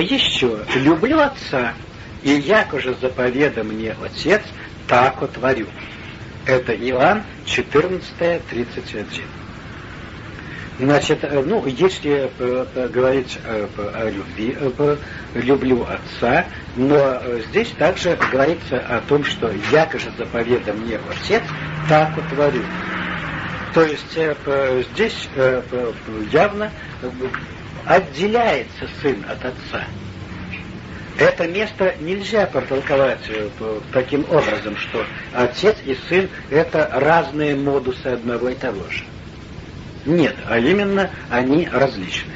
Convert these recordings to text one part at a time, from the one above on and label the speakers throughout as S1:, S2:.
S1: еще люблю отца, и як уже заповеда мне отец, так отворю. Это Иоанн 14, 31. Значит, э, ну, если э, говорить э, о любви, люблю отца, но здесь также говорится о том, что якоже заповеда мне отец, так утворю. То есть здесь явно отделяется сын от отца. Это место нельзя протолковать таким образом, что отец и сын – это разные модусы одного и того же. Нет, а именно они различны.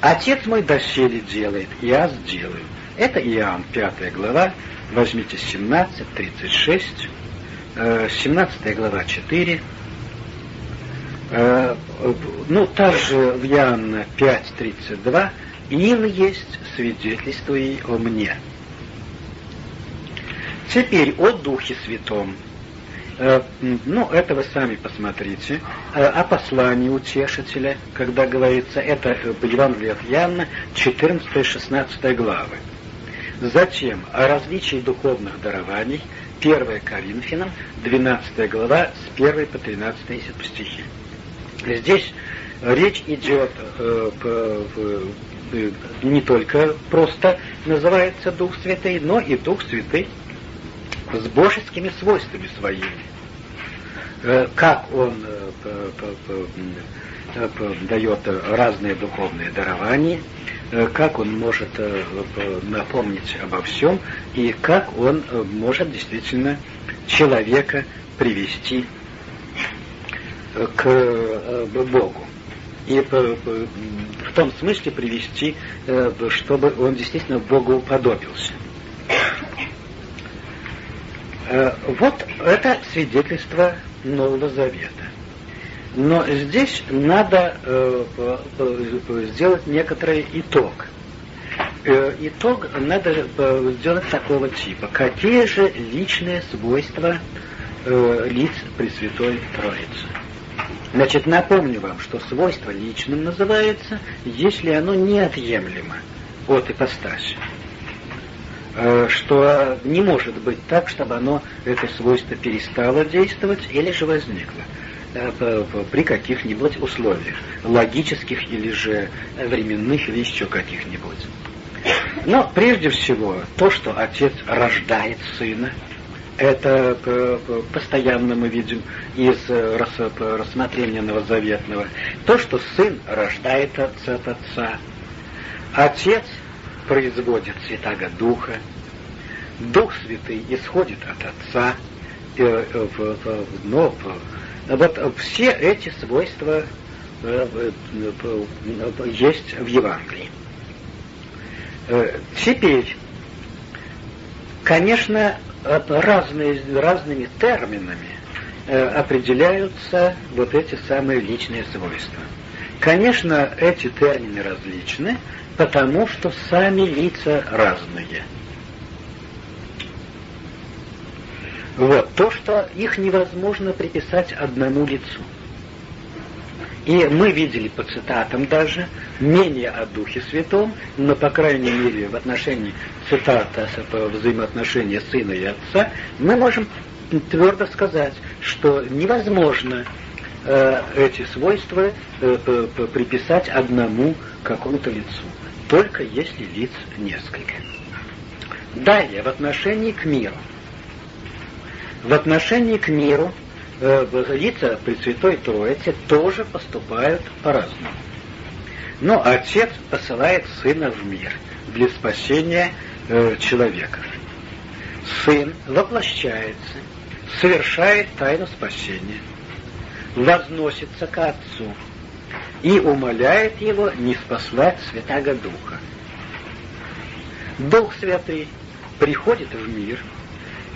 S1: Отец мой доселе делает, я сделаю. Это Иоанн, 5 глава, возьмите 17, 36, 17 глава 4, э, ну, также в Иоанна 5, 32, «Ил есть свидетельство и о мне». Теперь о Духе Святом – Э, ну, это вы сами посмотрите. Э, о послании утешителя, когда говорится, это в Евангелии от Иоанна, 14-16 главы. Затем о различии духовных дарований, 1 Коринфянам, 12 глава, с 1 по 13 стихи. Здесь речь идет э, э, не только просто называется Дух Святый, но и Дух Святый с божескими свойствами своими. Э, как он дает разные духовные дарования, как он может напомнить обо всем и как он может действительно человека привести к Богу. И в том смысле привести, чтобы он действительно Богу уподобился. Вот это свидетельство Нового Завета. Но здесь надо э, э, сделать некоторый итог. Э, итог надо э, сделать такого типа. Какие же личные свойства э, лиц Пресвятой Троицы? Значит, напомню вам, что свойство личным называется, если оно неотъемлемо от ипостаси. Э, что не может быть так, чтобы оно, это свойство перестало действовать или же возникло э, при каких-нибудь условиях, логических или же временных или еще каких-нибудь. Но прежде всего, то, что отец рождает сына, это постоянно мы видим из рассмотрения Новозаветного. То, что сын рождает отца от отца. Отец производит Святаго Духа, Дух Святый исходит от Отца, э, э, но вот все эти свойства э, есть в Евангелии. Теперь, конечно, разные, разными терминами определяются вот эти самые личные свойства. Конечно, эти термины различны, потому что сами лица разные. Вот, то, что их невозможно приписать одному лицу. И мы видели по цитатам даже менее о Духе Святом, но, по крайней мере, в отношении цитата взаимоотношения сына и отца, мы можем твердо сказать, что невозможно э, эти свойства э, приписать одному какому-то лицу только если лиц несколько. Далее, в отношении к миру. В отношении к миру э, лица Пресвятой Троицы тоже поступают по-разному. Но Отец посылает Сына в мир для спасения э, человека. Сын воплощается, совершает тайну спасения, возносится к Отцу, и умоляет его не спаслать Святаго Духа. Дух Святый приходит в мир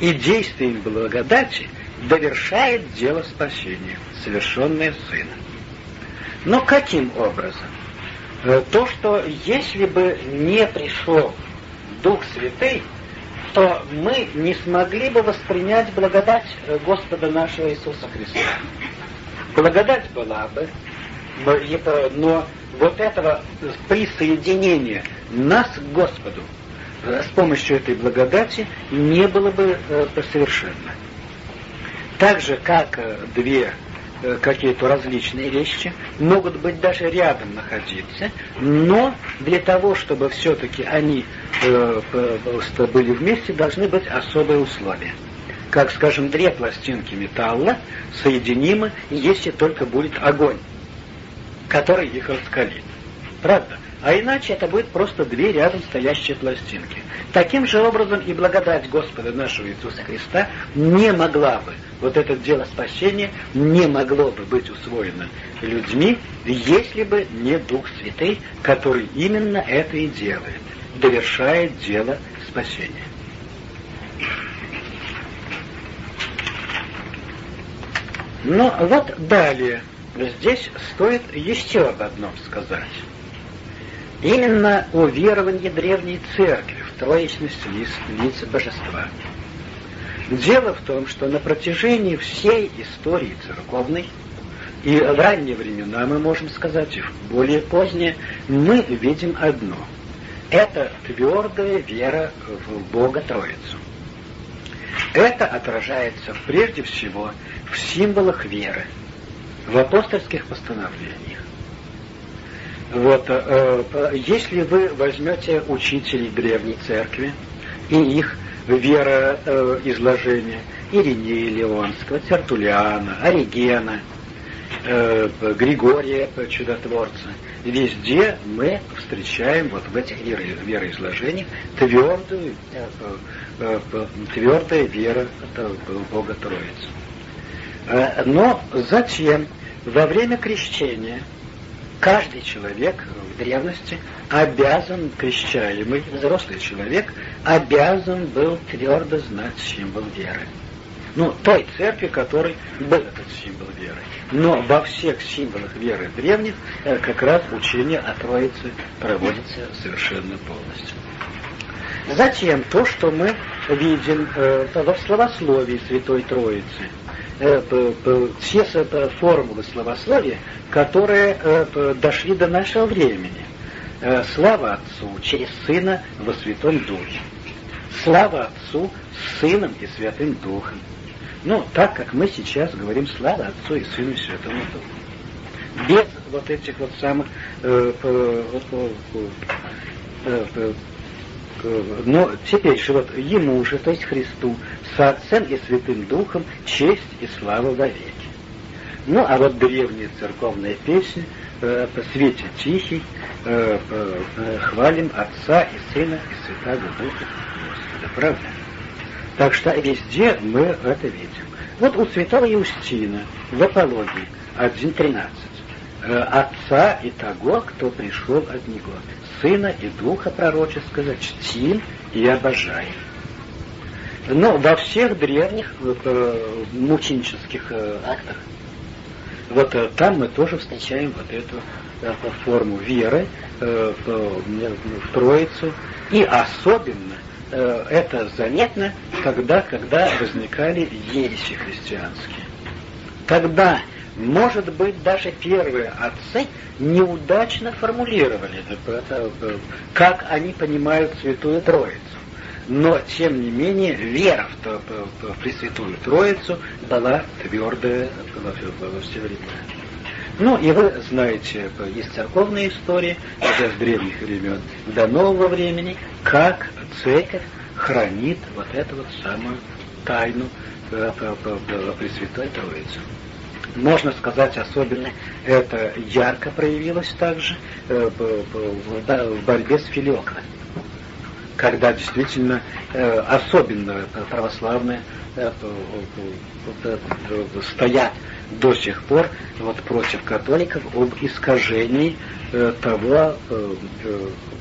S1: и действием благодати довершает дело спасения, совершенное Сыном. Но каким образом? Э, то, что если бы не пришел Дух Святый, то мы не смогли бы воспринять благодать Господа нашего Иисуса Христа. Благодать была бы, но вот этого присоединения нас к Господу с помощью этой благодати не было бы совершенно. Так же, как две какие-то различные вещи, могут быть даже рядом находиться, но для того, чтобы все-таки они э, были вместе, должны быть особые условия. Как, скажем, две пластинки металла соединимы, если только будет огонь, который их раскалит. Правда? А иначе это будет просто две рядом стоящие пластинки. Таким же образом и благодать Господа нашего Иисуса Христа не могла бы, вот это дело спасения не могло бы быть усвоено людьми, если бы не Дух Святый, который именно это и делает, довершает дело спасения. Но вот далее, здесь стоит еще об одном сказать. Именно о веровании древней церкви в троечность лиц, лиц божества. Дело в том, что на протяжении всей истории церковной, и в ранние времена, мы можем сказать, и в более поздние, мы видим одно. Это твердая вера в Бога Троицу. Это отражается прежде всего в символах веры, в апостольских постановлениях. Вот, э, э, если вы возьмете учителей древней церкви и их вероизложение, э, Иринея Леонского, Тертулиана, Оригена, э, Григория Чудотворца, везде мы встречаем вот в этих веро, вероизложениях твердую, э, твердая вера в Бога Троицы. Но затем, во время крещения, каждый человек в древности обязан, крещаемый взрослый человек, обязан был твердо знать символ веры. Ну, той церкви, которой был этот символ веры. Но во всех символах веры древних э, как раз учение о Троице проводится совершенно полностью. Затем то, что мы видим э, в словословии Святой Троицы, все формулы словословия, которые э, дошли до нашего времени. Э, слава Отцу через Сына во Святом Духе. Слава Отцу с Сыном и Святым Духом. Ну, так как мы сейчас говорим слава Отцу и Сыну и Святому Духу. Без вот этих вот самых э, но теперь же вот Ему же, то есть Христу, с Отцем и Святым Духом честь и слава вовеки. Ну, а вот древняя церковная песня э, по свете тихий, э, э, хвалим Отца и Сына и Святого Духа Господа. Правда? Так что везде мы это видим. Вот у святого Иустина в Апологии 1.13. Э, Отца и того, кто пришел от Него, Сына и Духа пророческого чтим и обожаем. Но во всех древних э, мученических э, актах вот э, там мы тоже встречаем вот эту форму веры в, в Троицу. И особенно это заметно тогда, когда возникали ереси христианские. Тогда, может быть, даже первые отцы неудачно формулировали, как они понимают Святую Троицу. Но, тем не менее, вера в, Пресвятую Троицу была твердая во все времена. Ну, и вы знаете, есть церковная история, уже с древних времен до нового времени, как церковь хранит вот эту вот самую тайну Пресвятой Троицы. Можно сказать, особенно это ярко проявилось также э, в борьбе с Филиокой когда действительно э, особенно православные э, стоят до сих пор вот против католиков об искажении э, того, э,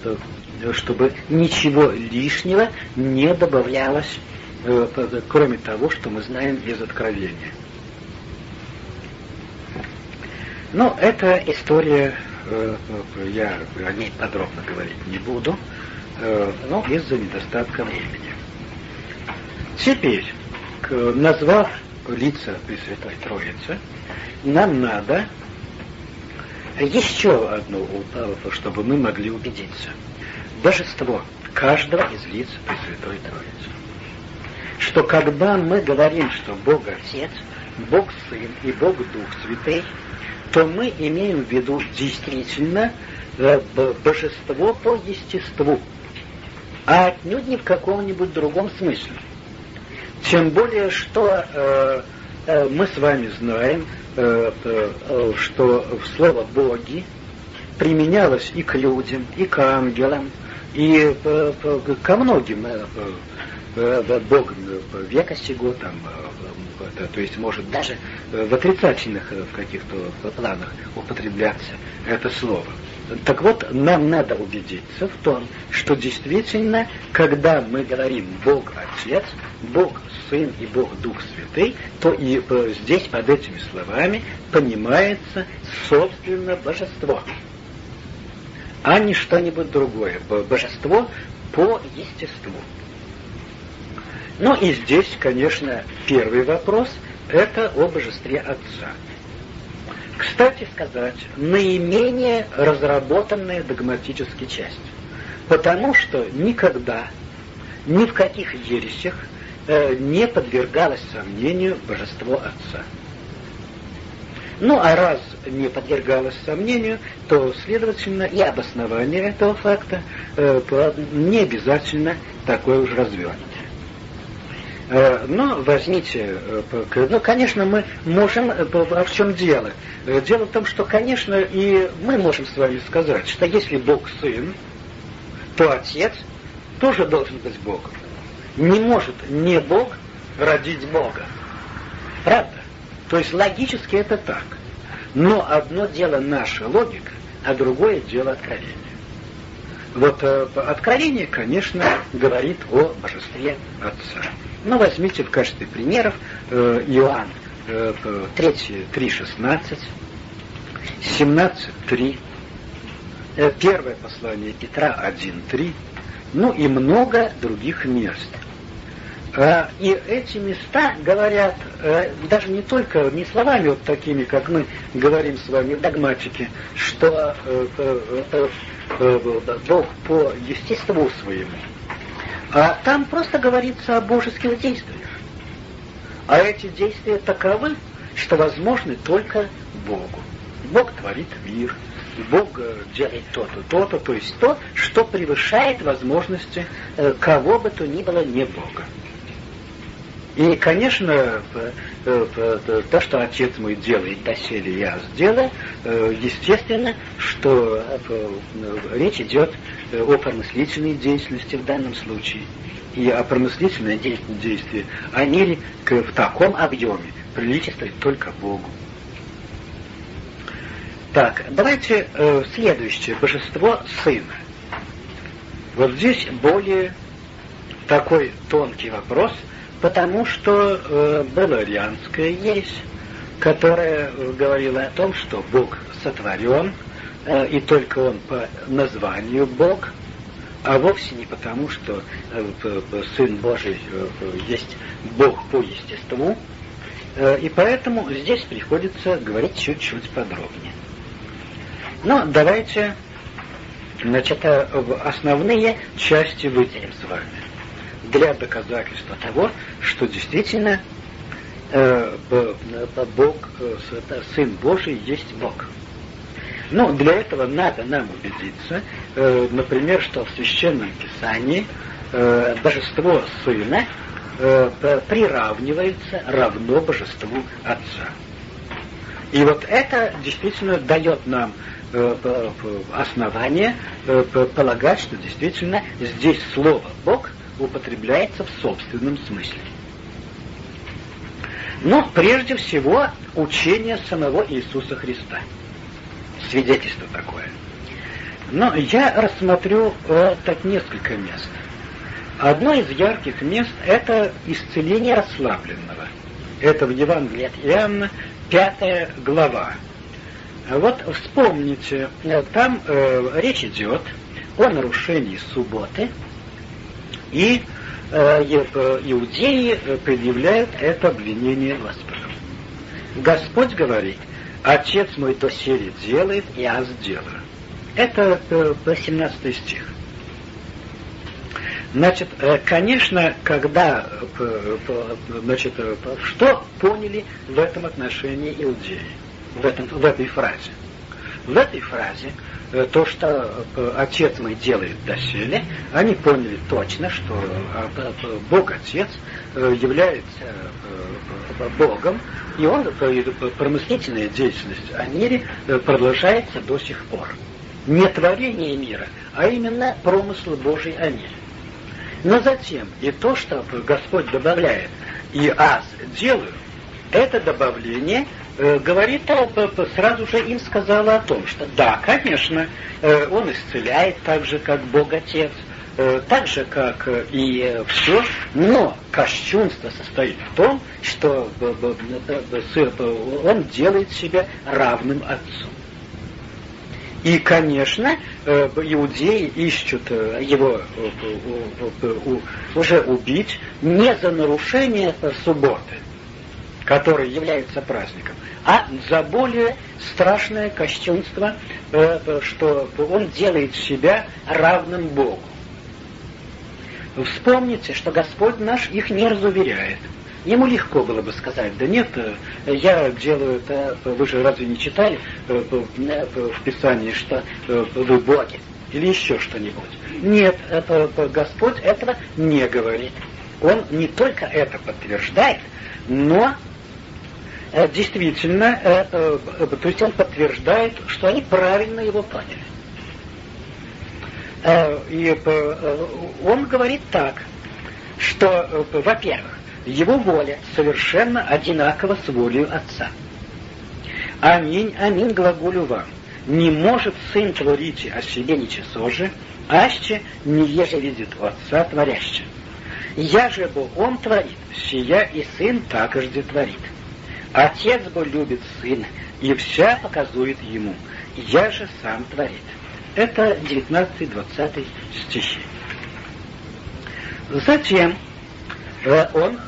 S1: э, чтобы ничего лишнего не добавлялось, э, кроме того, что мы знаем из Откровения. Но эта история, э, я о ней подробно говорить не буду ну, из-за недостатка времени. Теперь, назвав лица Пресвятой Троицы, нам надо еще одну, чтобы мы могли убедиться. Божество каждого из лиц Пресвятой Троицы. Что когда мы говорим, что Бог Отец, Бог Сын и Бог Дух Святый, то мы имеем в виду действительно э, божество по естеству, а отнюдь не в каком-нибудь другом смысле. Тем более, что э, э, мы с вами знаем, э, э, что слово «боги» применялось и к людям, и к ангелам, и э, ко многим э, э, богам века сего, там, это, то есть может даже в отрицательных в каких-то планах употребляться это слово. Так вот, нам надо убедиться в том, что действительно, когда мы говорим Бог Отец, Бог Сын и Бог Дух Святый, то и здесь под этими словами понимается собственно божество а не что-нибудь другое. Божество по естеству. Ну и здесь, конечно, первый вопрос – это о божестве Отца. Кстати сказать, наименее разработанная догматическая часть. Потому что никогда, ни в каких ересях э, не подвергалось сомнению божество Отца. Ну, а раз не подвергалось сомнению, то, следовательно, и обоснование этого факта э, не обязательно такое уж развернутое. Э, но возьмите, э, ну, конечно, мы можем, а в чем дело? Дело в том, что, конечно, и мы можем с вами сказать, что если Бог Сын, то Отец тоже должен быть Богом. Не может не Бог родить Бога. Правда? То есть логически это так. Но одно дело наша логика, а другое дело откровения. Вот откровение, конечно, говорит о божестве Отца. Ну, возьмите в качестве примеров. Э, Иоанн э, 3.16, 17.3, э, первое послание Петра 1.3, ну и много других мест – а, и эти места говорят э, даже не только, не словами вот такими, как мы говорим с вами, догматики, что э, э, Бог по естеству своему. А там просто говорится о божеских действиях. А эти действия таковы, что возможны только Богу. Бог творит мир, Бог делает то-то, то-то, то есть то, что превышает возможности кого бы то ни было не Бога. И, конечно, то, что отец мой делает, доселе я сделаю, э, естественно, что э, речь идет о промыслительной деятельности в данном случае. И о промыслительной действии о мире в таком объеме приличествует только Богу. Так, давайте э, следующее. Божество Сына. Вот здесь более такой тонкий вопрос – потому что э, была арианская ересь, которая говорила о том, что Бог сотворен, э, и только Он по названию Бог, а вовсе не потому, что э, Сын Божий э, есть Бог по естеству, э, и поэтому здесь приходится говорить чуть-чуть подробнее. Но давайте значит, э, основные части выделим с вами для доказательства того, что действительно э, Бог, э, Сын Божий есть Бог. Ну, для этого надо нам убедиться, э, например, что в Священном Писании э, божество Сына э, приравнивается равно божеству Отца. И вот это действительно дает нам э, основание э, полагать, что действительно здесь слово Бог – употребляется в собственном смысле. Но прежде всего учение самого Иисуса Христа. Свидетельство такое. Но я рассмотрю э, так несколько мест. Одно из ярких мест – это исцеление расслабленного. Это в Евангелии от Иоанна, пятая глава. Вот вспомните, э, там э, речь идет о нарушении субботы – и э, иудеи предъявляют это обвинение Господу. Господь говорит, Отец мой доселе делает, я сделаю. Это 18 стих. Значит, конечно, когда, значит, что поняли в этом отношении иудеи, в, этом, в этой фразе? В этой фразе Э, то, что э, Отец мой делает доселе, они поняли точно, что э, Бог Отец является Богом, и он, промыслительная деятельность о мире продолжается до сих пор. Не творение мира, а именно промысл Божий о мире. Но затем и то, что Господь добавляет «и аз делаю», это добавление – Э, говорит, сразу же им сказала о том, что да, конечно, э, он исцеляет так же, как Бог Отец, э, так же, как и все, но кощунство состоит в том, что он делает себя равным Отцу. И, конечно, иудеи ищут его уже убить не за нарушение субботы, который является праздником, а за более страшное кощунство, э, э, что он делает себя равным Богу. Вспомните, что Господь наш их не разуверяет. Ему легко было бы сказать, да нет, э, я делаю это, вы же разве не читали в Писании, что вы боги, или еще что-нибудь. Нет, это, Господь этого не говорит. Он не только это подтверждает, но действительно, э, э, то есть он подтверждает, что они правильно его поняли. И он говорит так, что, во-первых, его воля совершенно одинакова с волей Отца. Аминь, аминь, глаголю вам. Не может сын творить о себе ничего же, аще не еже видит Отца творяще. Я же бы он творит, сия и сын также творит. Отец бы любит сына, и вся показует ему. Я же сам творит. Это 19-20 стихи. Затем э, он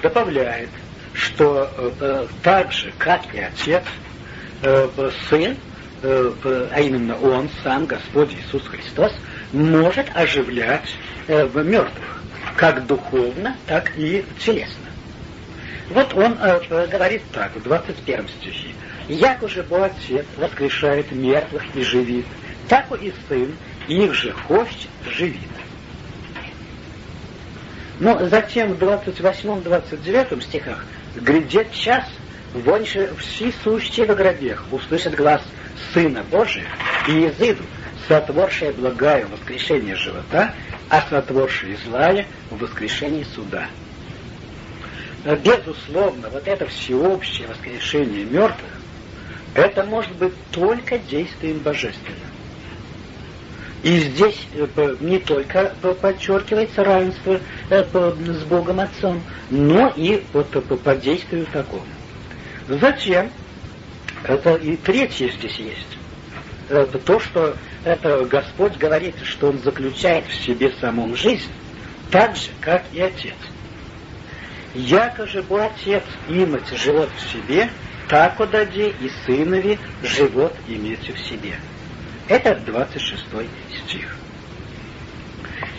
S1: добавляет, что э, так же, как и отец, э, сын, а именно он сам, Господь Иисус Христос, может оживлять мертвых, как духовно, так и телесно. Вот он э, говорит так, в 21 стихе. «Як уже Бог Отец воскрешает мертвых и живит, так и Сын их же хочет живит». Но затем в 28-29 стихах «Грядет час, воньше все сущие в гробех услышат глаз Сына Божия и изыдут, сотворшее благое воскрешение живота, а сотворшее злая в воскрешении суда». Но, безусловно, вот это всеобщее воскрешение мертвых, это может быть только действием божественным. И здесь э, не только подчеркивается равенство э, с Богом Отцом, но и вот по действию такому. Затем, это и третье здесь есть, то, что это Господь говорит, что Он заключает в себе самом жизнь, так же, как и Отец. Яко же бы отец имать живот в себе, так одади и сынови живот иметь в себе. Это 26 стих.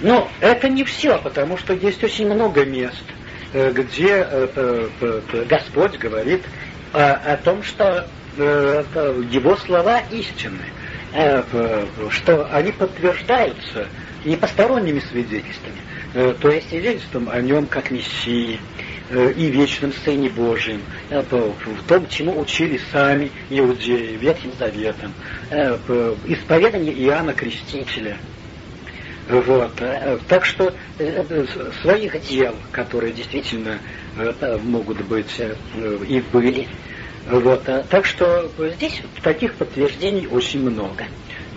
S1: Но это не все, потому что есть очень много мест, э, где э, Господь говорит о том, что э, его слова истинны, что они подтверждаются не посторонними свидетельствами, то есть свидетельством о нем как Мессии, Э, и вечном Сыне Божьем, э, в том, чему учили сами иудеи Ветхим Заветом, э, исповедание Иоанна Крестителя. Вот. Так что своих дел, которые действительно могут быть и были. Вот. Так что здесь таких подтверждений очень много.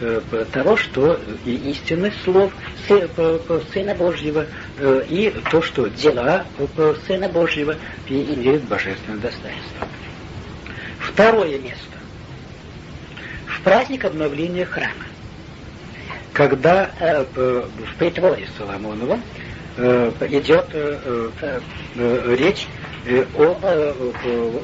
S1: Э, того, что и истинность слов Сына Божьего, э, и то, что дела Сына Божьего имеют божественное достоинство. Второе место. В праздник обновления храма, когда э, в притворе Соломонова идет речь э, о э,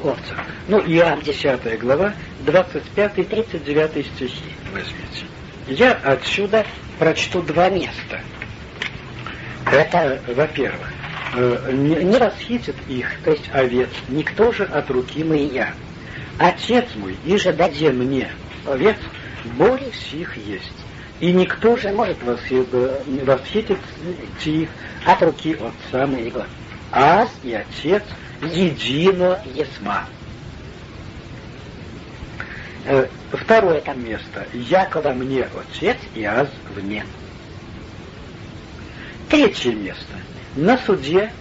S1: овцах. Ну, Иоанн 10 глава, 25-39 стихи возьмите. Я отсюда прочту два места. Это, во-первых, не, расхитит их, то есть овец, никто же от руки моя. Отец мой, и же даде мне овец, более всех есть. И никто же может восхитить их от руки отца моего. Аз и отец едино есма. Э, второе там место. Якова мне отец и аз вне. Третье место. На суде,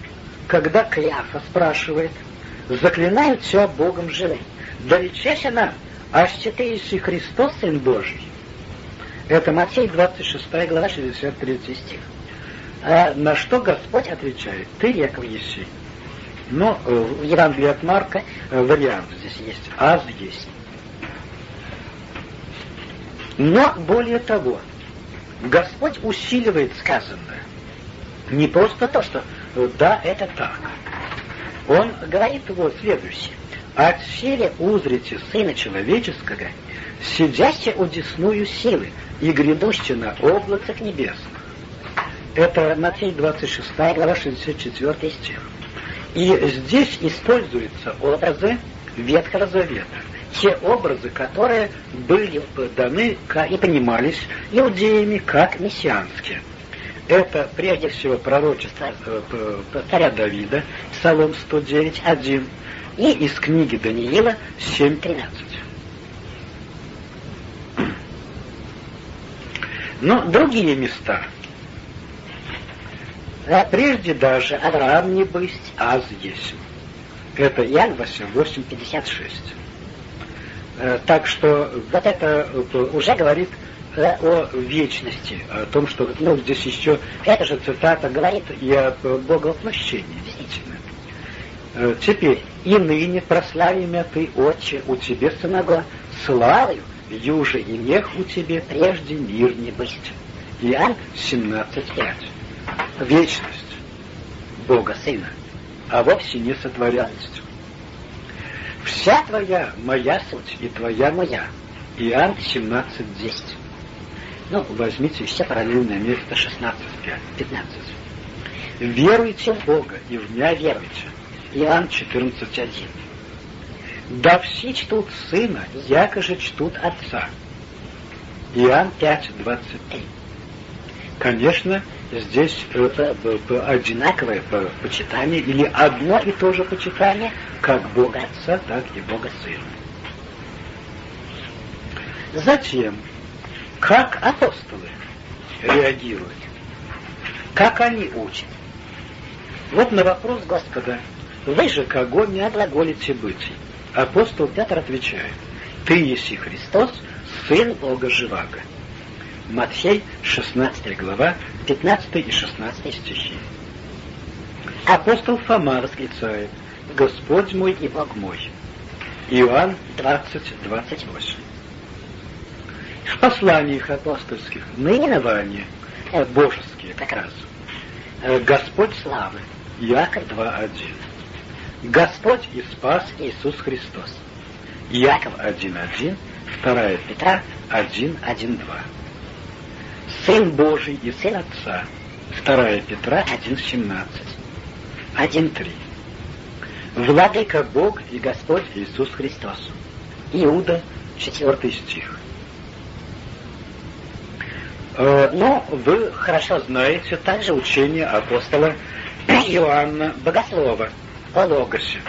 S1: когда Кляфа спрашивает, заклинают все Богом живым. Да речася нам, аж ты Христос, Сын Божий. Это Матфей, 26 глава, 63 стих. А на что Господь отвечает? Ты, Яков Еси. Но э, в Евангелии от Марка э, вариант здесь есть. Аз есть. Но более того, Господь усиливает сказанное. Не просто то, что э, да, это так. Он говорит вот следующее. От силе узрите Сына Человеческого, сидящего удесную силы и грядущего на облацах небесных. Это Матфей 26, глава 64 стих. И здесь используются образы Ветхого Завета. Те образы, которые были даны и понимались иудеями как мессианские. Это прежде всего пророчество э, царя Давида, Псалом 109, 1, и из книги Даниила 7.13. Но другие места. А прежде даже Авраам не бысть, аз есть. Это Иоанн 8.56. Э, так что вот это э, уже говорит о вечности, о том, что ну, здесь еще эта же цитата говорит и о боговоплощении, действительно. Э, теперь, и ныне прославимя ты, Отче, у тебе самого, славою, юже и мех у тебе прежде мир не быть. Иоанн 17.5. Вечность Бога Сына, а вовсе не сотворенность. Вся твоя моя суть и твоя моя. Иоанн 17.10. Ну, возьмите все параллельное место 16, 15. Веруйте в Бога и в меня веруйте. Иоанн 14.1. Да все чтут Сына, яко же чтут Отца. Иоанн 5.23. Конечно, здесь это одинаковое почитание или одно и то же почитание как Бога Отца, так и Бога Сына. Затем как апостолы реагируют? Как они учат? Вот на вопрос Господа, вы же кого не отглаголите быть? Апостол Петр отвечает, ты еси Христос, Сын Бога Живаго. Матфей, 16 глава, 15 и 16 стихи. Апостол Фома восклицает, Господь мой и Бог мой. Иоанн 20, 28 в посланиях апостольских наименования э, божеские как раз. Э, Господь славы, Яков 2.1. Господь и спас Иисус Христос. Яков 1.1, 2 Петра 1.1.2. Сын Божий и Сын Отца. 2 Петра 1.17. 1.3. Владыка Бог и Господь Иисус Христос. Иуда, 4 стих. Э, но вы хорошо знаете также учение апостола Иоанна Богослова о Логосе.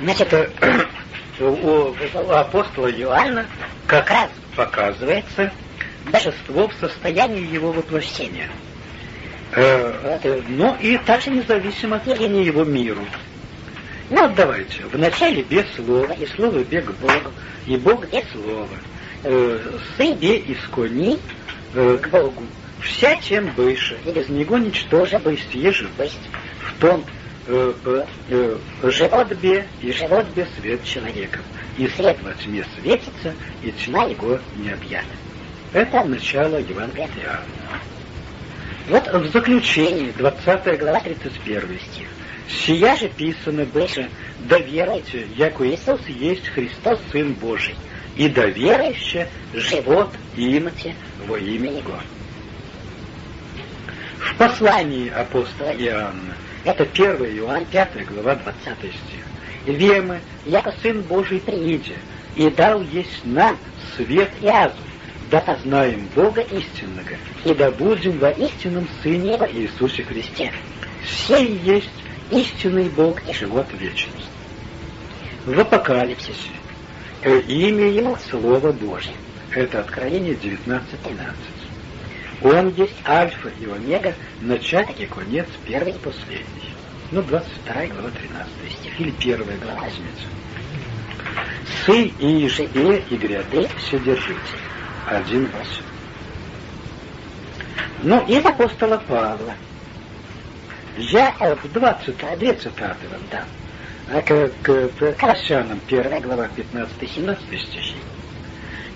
S1: Значит, э, у, у апостола Иоанна как раз показывается божество в состоянии его воплощения. Э, ну и также независимо от явления его миру. Ну вот давайте, вначале без слова, и слово бег Богу, и Бог без слова э, себе искони э, к Богу. Вся чем выше, и без него ничтоже бысть, бысть, в том э, э, живот бе и живот бе свет человеков. И свет во тьме светится, и тьма его не объята. Это начало Евангелия. Вот в заключении, 20 глава, 31 стих. «Сия же писано больше, да веруйте, яко Иисус есть Христос, Сын Божий, и да верующе живот имате во имя Его». В послании апостола Иоанна, это 1 Иоанн, 5 глава, 20 стих. «Вемы, яко Сын Божий прииде, и дал есть нам свет и азу, да познаем Бога истинного, и да будем во истинном Сыне Иисусе Христе. Сей есть истинный Бог и живот вечный. В Апокалипсисе имя Ему Слово Божье. Это Откровение 19.13. Он есть Альфа и Омега, начало и конец, первый и последний. Ну, 22 глава, 13 стих, или первая глава, возьмите. Сы и ежебе и гряды все держите. Один восемь. Ну, из апостола Павла. Я в 20, две цитаты вам дам. А к, к, к Колоссянам, 1 глава, 15-17 стихи.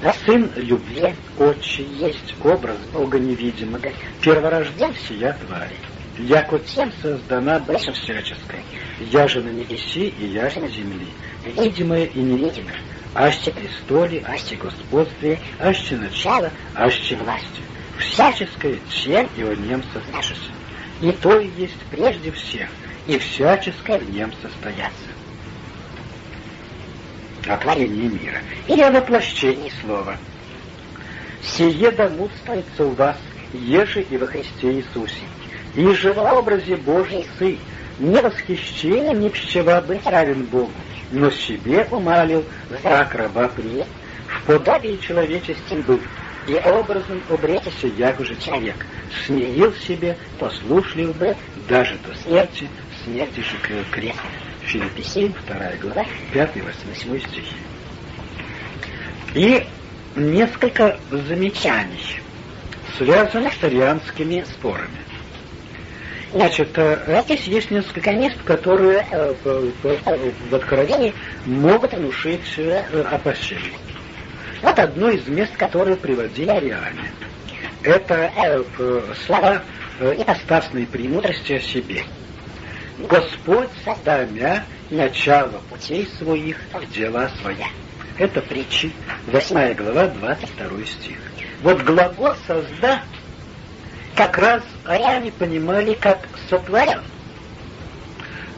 S1: А сын любви, отче, есть образ Бога невидимого, перворожден всея твари. Яко тем создана быша всяческая, я же на небеси и я же на земли, видимое и невидимое, аще престоле, аще господстве, аще начало, аще власти. Всяческое чем и в нем создашься. И то и есть прежде всех, и всяческое в нем состояться. О творении мира или о воплощении слова. Сие домудствуется у вас, еже и во Христе Иисусе, и же образе Божий Сын, не восхищением ни пчева быть равен Богу, но себе умалил зрак раба при, в подобии человеческим был, и образом обретяся, як уже человек, смирил себе, послушлив бы даже до смерти, смерти же к кресту. Филиппе 7, 2 глава, 5-8 стихи. И несколько замечаний, связанных с арианскими спорами. Значит, э, здесь есть несколько мест, которые э, в Откровении могут внушить э, опасения. Вот одно из мест, которые приводили ариане. Это слова ипостасной премудрости о себе. Господь, создамя начало путей своих в дела своя. Это притчи, 8 глава, 22 стих. Вот глагол «созда» как раз ариане понимали как сотворен.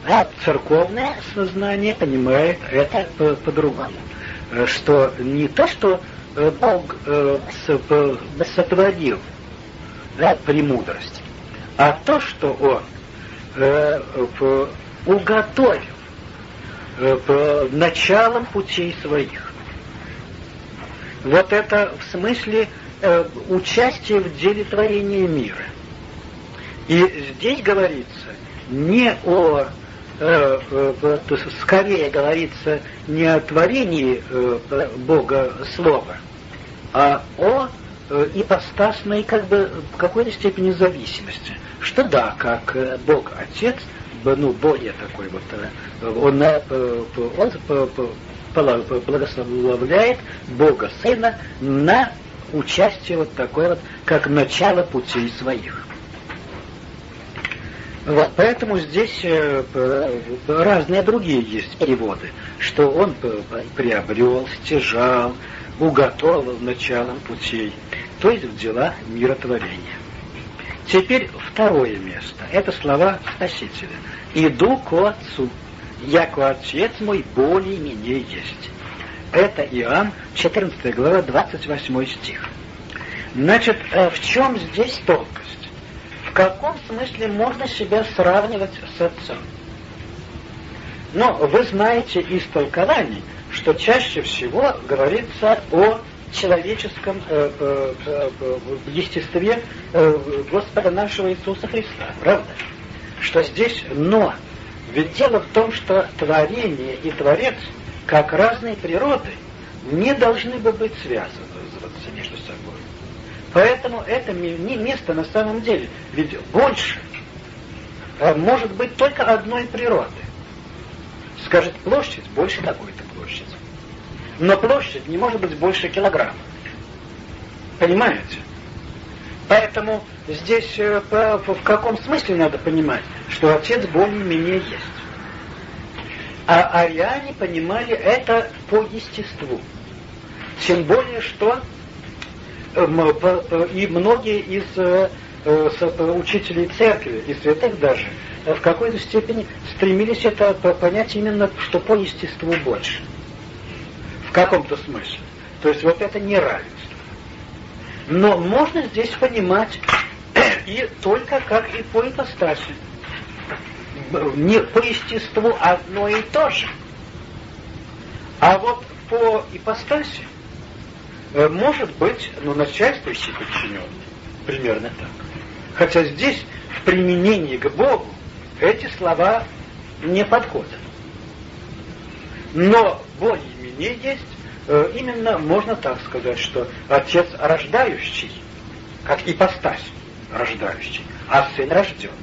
S1: А церковное сознание понимает это по-другому. Что не то, что Бог сотворил да, премудрость, а то, что Он уготовил началом путей своих. Вот это в смысле э, участие в деле творения мира. И здесь говорится не о, э, э, скорее говорится не о творении э, Бога Слова, а о э, ипостасной как бы в какой-то степени зависимости. Что да, как э, Бог Отец, ну, более такой вот, э, он, э, он, благословляет Бога Сына на участие вот такое вот, как начало путей своих. Вот, поэтому здесь э, разные другие есть переводы, что он приобрел, стяжал, уготовил началом путей, то есть в делах миротворения. Теперь второе место. Это слова Спасителя. «Иду к Отцу, яко Отец мой более менее есть». Это Иоанн, 14 глава, 28 стих. Значит, э, в чем здесь тонкость? В каком смысле можно себя сравнивать с отцом? Но вы знаете из толкований, что чаще всего говорится о человеческом э, э, э, естестве э, Господа нашего Иисуса Христа, правда? Что здесь но. Ведь дело в том, что творение и Творец – как разные природы не должны бы быть связаны между собой. Поэтому это не место на самом деле. Ведь больше а может быть только одной природы. Скажет площадь больше площади. Но площадь не может быть больше килограмма. Понимаете?
S2: Поэтому здесь э, в каком смысле надо понимать, что отец более-менее есть. А ариане понимали это по естеству. Тем более, что э, и многие из э, учителей церкви, и святых даже, в какой-то степени стремились это понять именно, что по естеству больше. В каком-то смысле. То есть вот это неравенство. Но можно здесь понимать и только как и по ипостаси. Не по естеству одно и то же. А вот по ипостаси э, может быть, ну, начальствующий подчиненный. Примерно так. Хотя здесь, в применении к Богу, эти слова не подходят. Но более-менее есть Э, именно можно так сказать, что отец рождающий, как ипостась рождающий, а сын рожденный.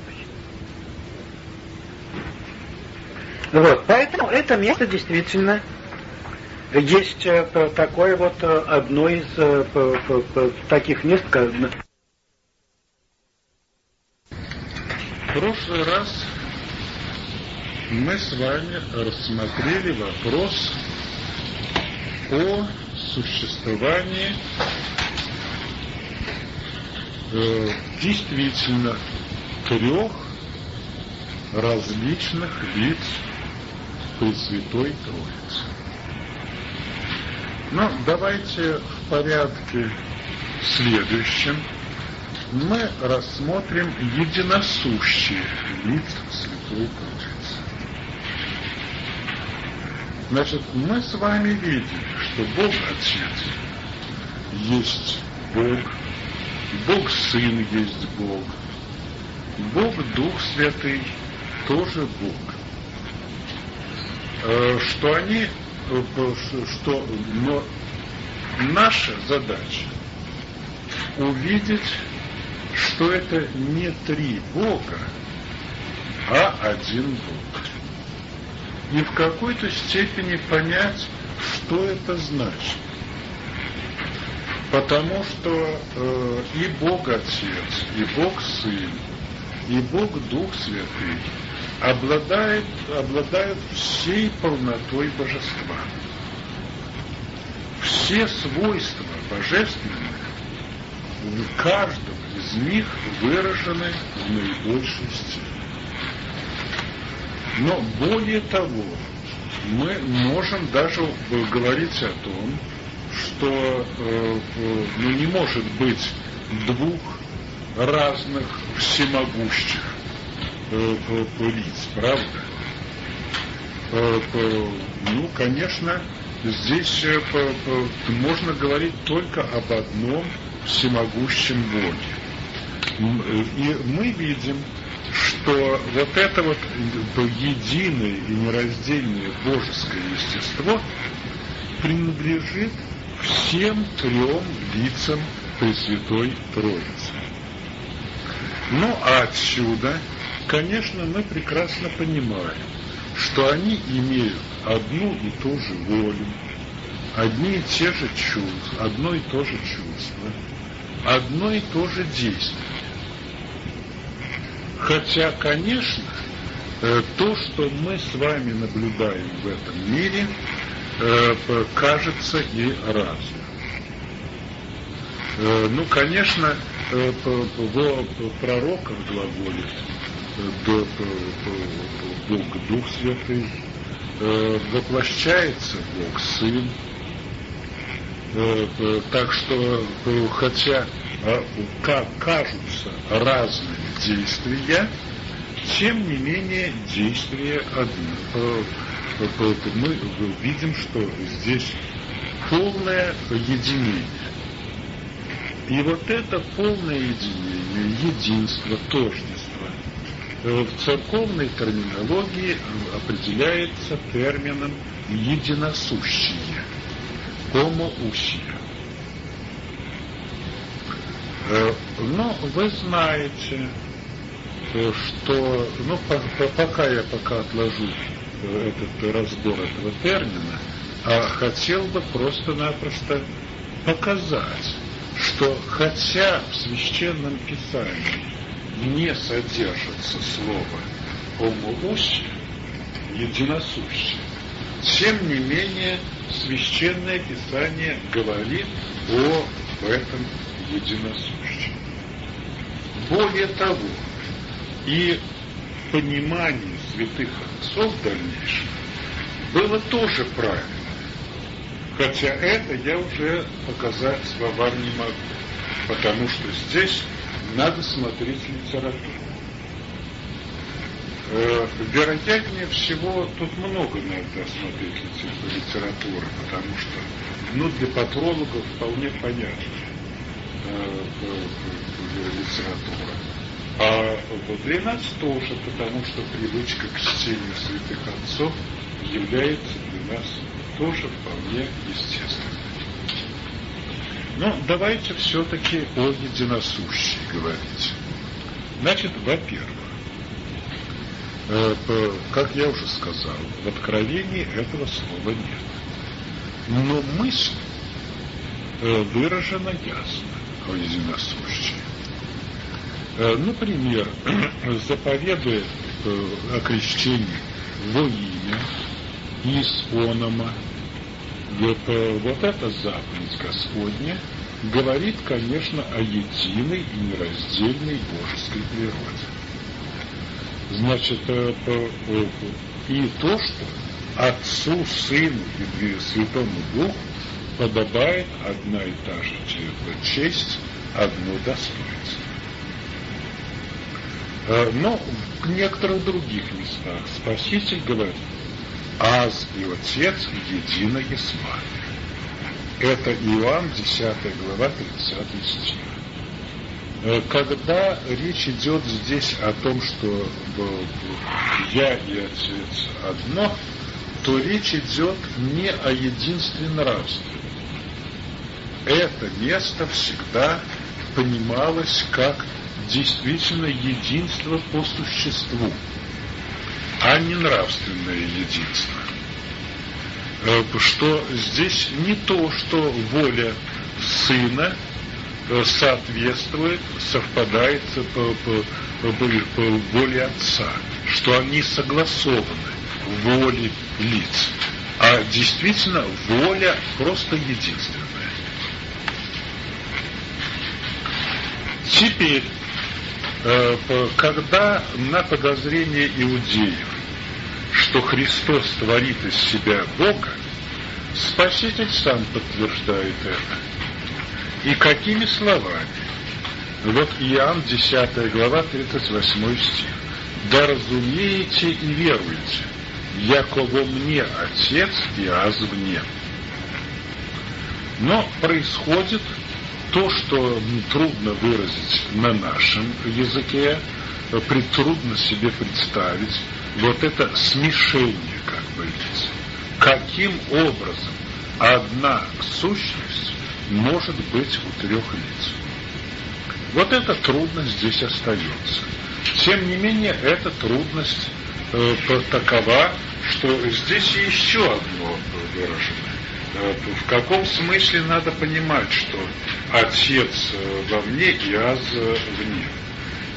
S2: Вот, поэтому это место действительно есть э, такое вот э, одно из таких мест, как
S1: в прошлый раз мы с вами рассмотрели вопрос о существовании э, действительно трех различных лиц Пресвятой Троицы. Ну, давайте в порядке следующем мы рассмотрим единосущие лиц Святой Троицы. Значит, мы с вами видим, что Бог Отец есть Бог, Бог Сын есть Бог, Бог Дух Святый тоже Бог. Э, что они, э, что, но наша задача увидеть, что это не три Бога, а один Бог и в какой-то степени понять, что это значит. Потому что э, и Бог Отец, и Бог Сын, и Бог Дух Святый обладает, обладают всей полнотой божества. Все свойства божественных в каждом из них выражены в наибольшей степени. Но более того, мы можем даже говорить о том, что э, э, ну, не может быть двух разных всемогущих э, лиц, правда? Ну, конечно, здесь можно говорить только об одном всемогущем Боге. И мы видим, что вот это вот единое и нераздельное божеское естество принадлежит всем трем лицам Пресвятой Троицы. Ну а отсюда, конечно, мы прекрасно понимаем, что они имеют одну и ту же волю, одни и те же чувства, одно и то же чувство, одно и то же действие. Хотя, конечно, э, то, что мы с вами наблюдаем в этом мире, э, кажется и разным. Э, ну, конечно, в пророках глаголит Бог Дух Святый, воплощается Бог Сын. Так что, хотя кажутся разными действия, тем не менее действие одно. Мы видим, что здесь полное единение. И вот это полное единение, единство, тождество в церковной терминологии определяется термином единосущие, homoousia. Э, но вы знаете, э, что, ну, по, по, пока я пока отложу э, этот разбор этого термина, а хотел бы просто-напросто показать, что хотя в Священном Писании не содержится слово «омоуще», единосущее, тем не менее Священное Писание говорит о этом единосущем. Более того, и понимание святых отцов дальнейших было тоже правильно. Хотя это я уже показать словам не могу, потому что здесь надо смотреть литературу. Э, вероятнее всего, тут много надо смотреть литературы, потому что ну, для патрологов вполне понятно литература. А для нас тоже, потому что привычка к чтению святых отцов является для нас тоже вполне естественной. Но давайте все-таки о единосущей говорить. Значит, во-первых, э, как я уже сказал, в Откровении этого слова нет. Но мысль э, выражена ясно о единосущей. Э, например, заповедует о крещении во имя из онома. Вот, вот эта заповедь Господня говорит, конечно, о единой и нераздельной божеской природе. Значит, э, и то, что Отцу, Сыну и Святому Духу подобает одна и та же честь, одно достоинство. Э, но в некоторых других местах Спаситель говорит, аз и отец едино есма. Это Иоанн, 10 глава, 30 стих. Э, когда речь идет здесь о том, что я и отец одно, то речь идет не о единстве нравственном. Это место всегда понималось как действительно единство по существу, а не нравственное единство. Э, что здесь не то, что воля сына э, соответствует, совпадает по, по, по, по воле отца, что они согласованы в воле лиц, а действительно воля просто единственная. Теперь Э, когда на подозрение иудеев, что Христос творит из себя Бога, Спаситель сам подтверждает это. И какими словами? Вот Иоанн, 10 глава, 38 стих. «Да разумеете и веруете, яково мне Отец и аз мне». Но происходит то, что трудно выразить на нашем языке, э, трудно себе представить, вот это смешение как бы лиц. Каким образом одна сущность может быть у трех лиц? Вот эта трудность здесь остается. Тем не менее, эта трудность э, такова, что здесь еще одно выражено. Э, в каком смысле надо понимать, что Отец э, во мне и Аз э, в нем?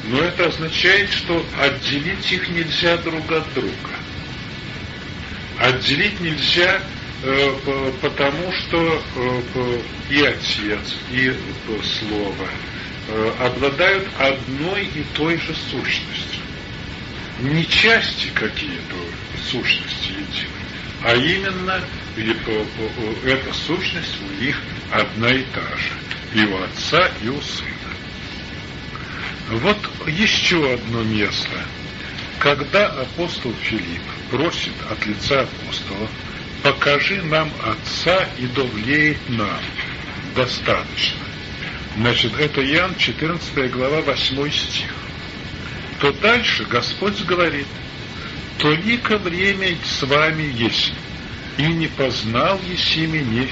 S1: Но это означает, что отделить их нельзя друг от друга. Отделить нельзя потому, что и Отец, и Слово обладают одной и той же сущностью. Не части какие-то сущности едины, а именно эта сущность у них одна и та же, и у отца, и у сына. Вот еще одно место. Когда апостол Филипп просит от лица апостолов, покажи нам Отца и довлеет нам. Достаточно. Значит, это Иоанн, 14 глава, 8 стих. То дальше Господь говорит, только время с вами есть, и не познал еси меня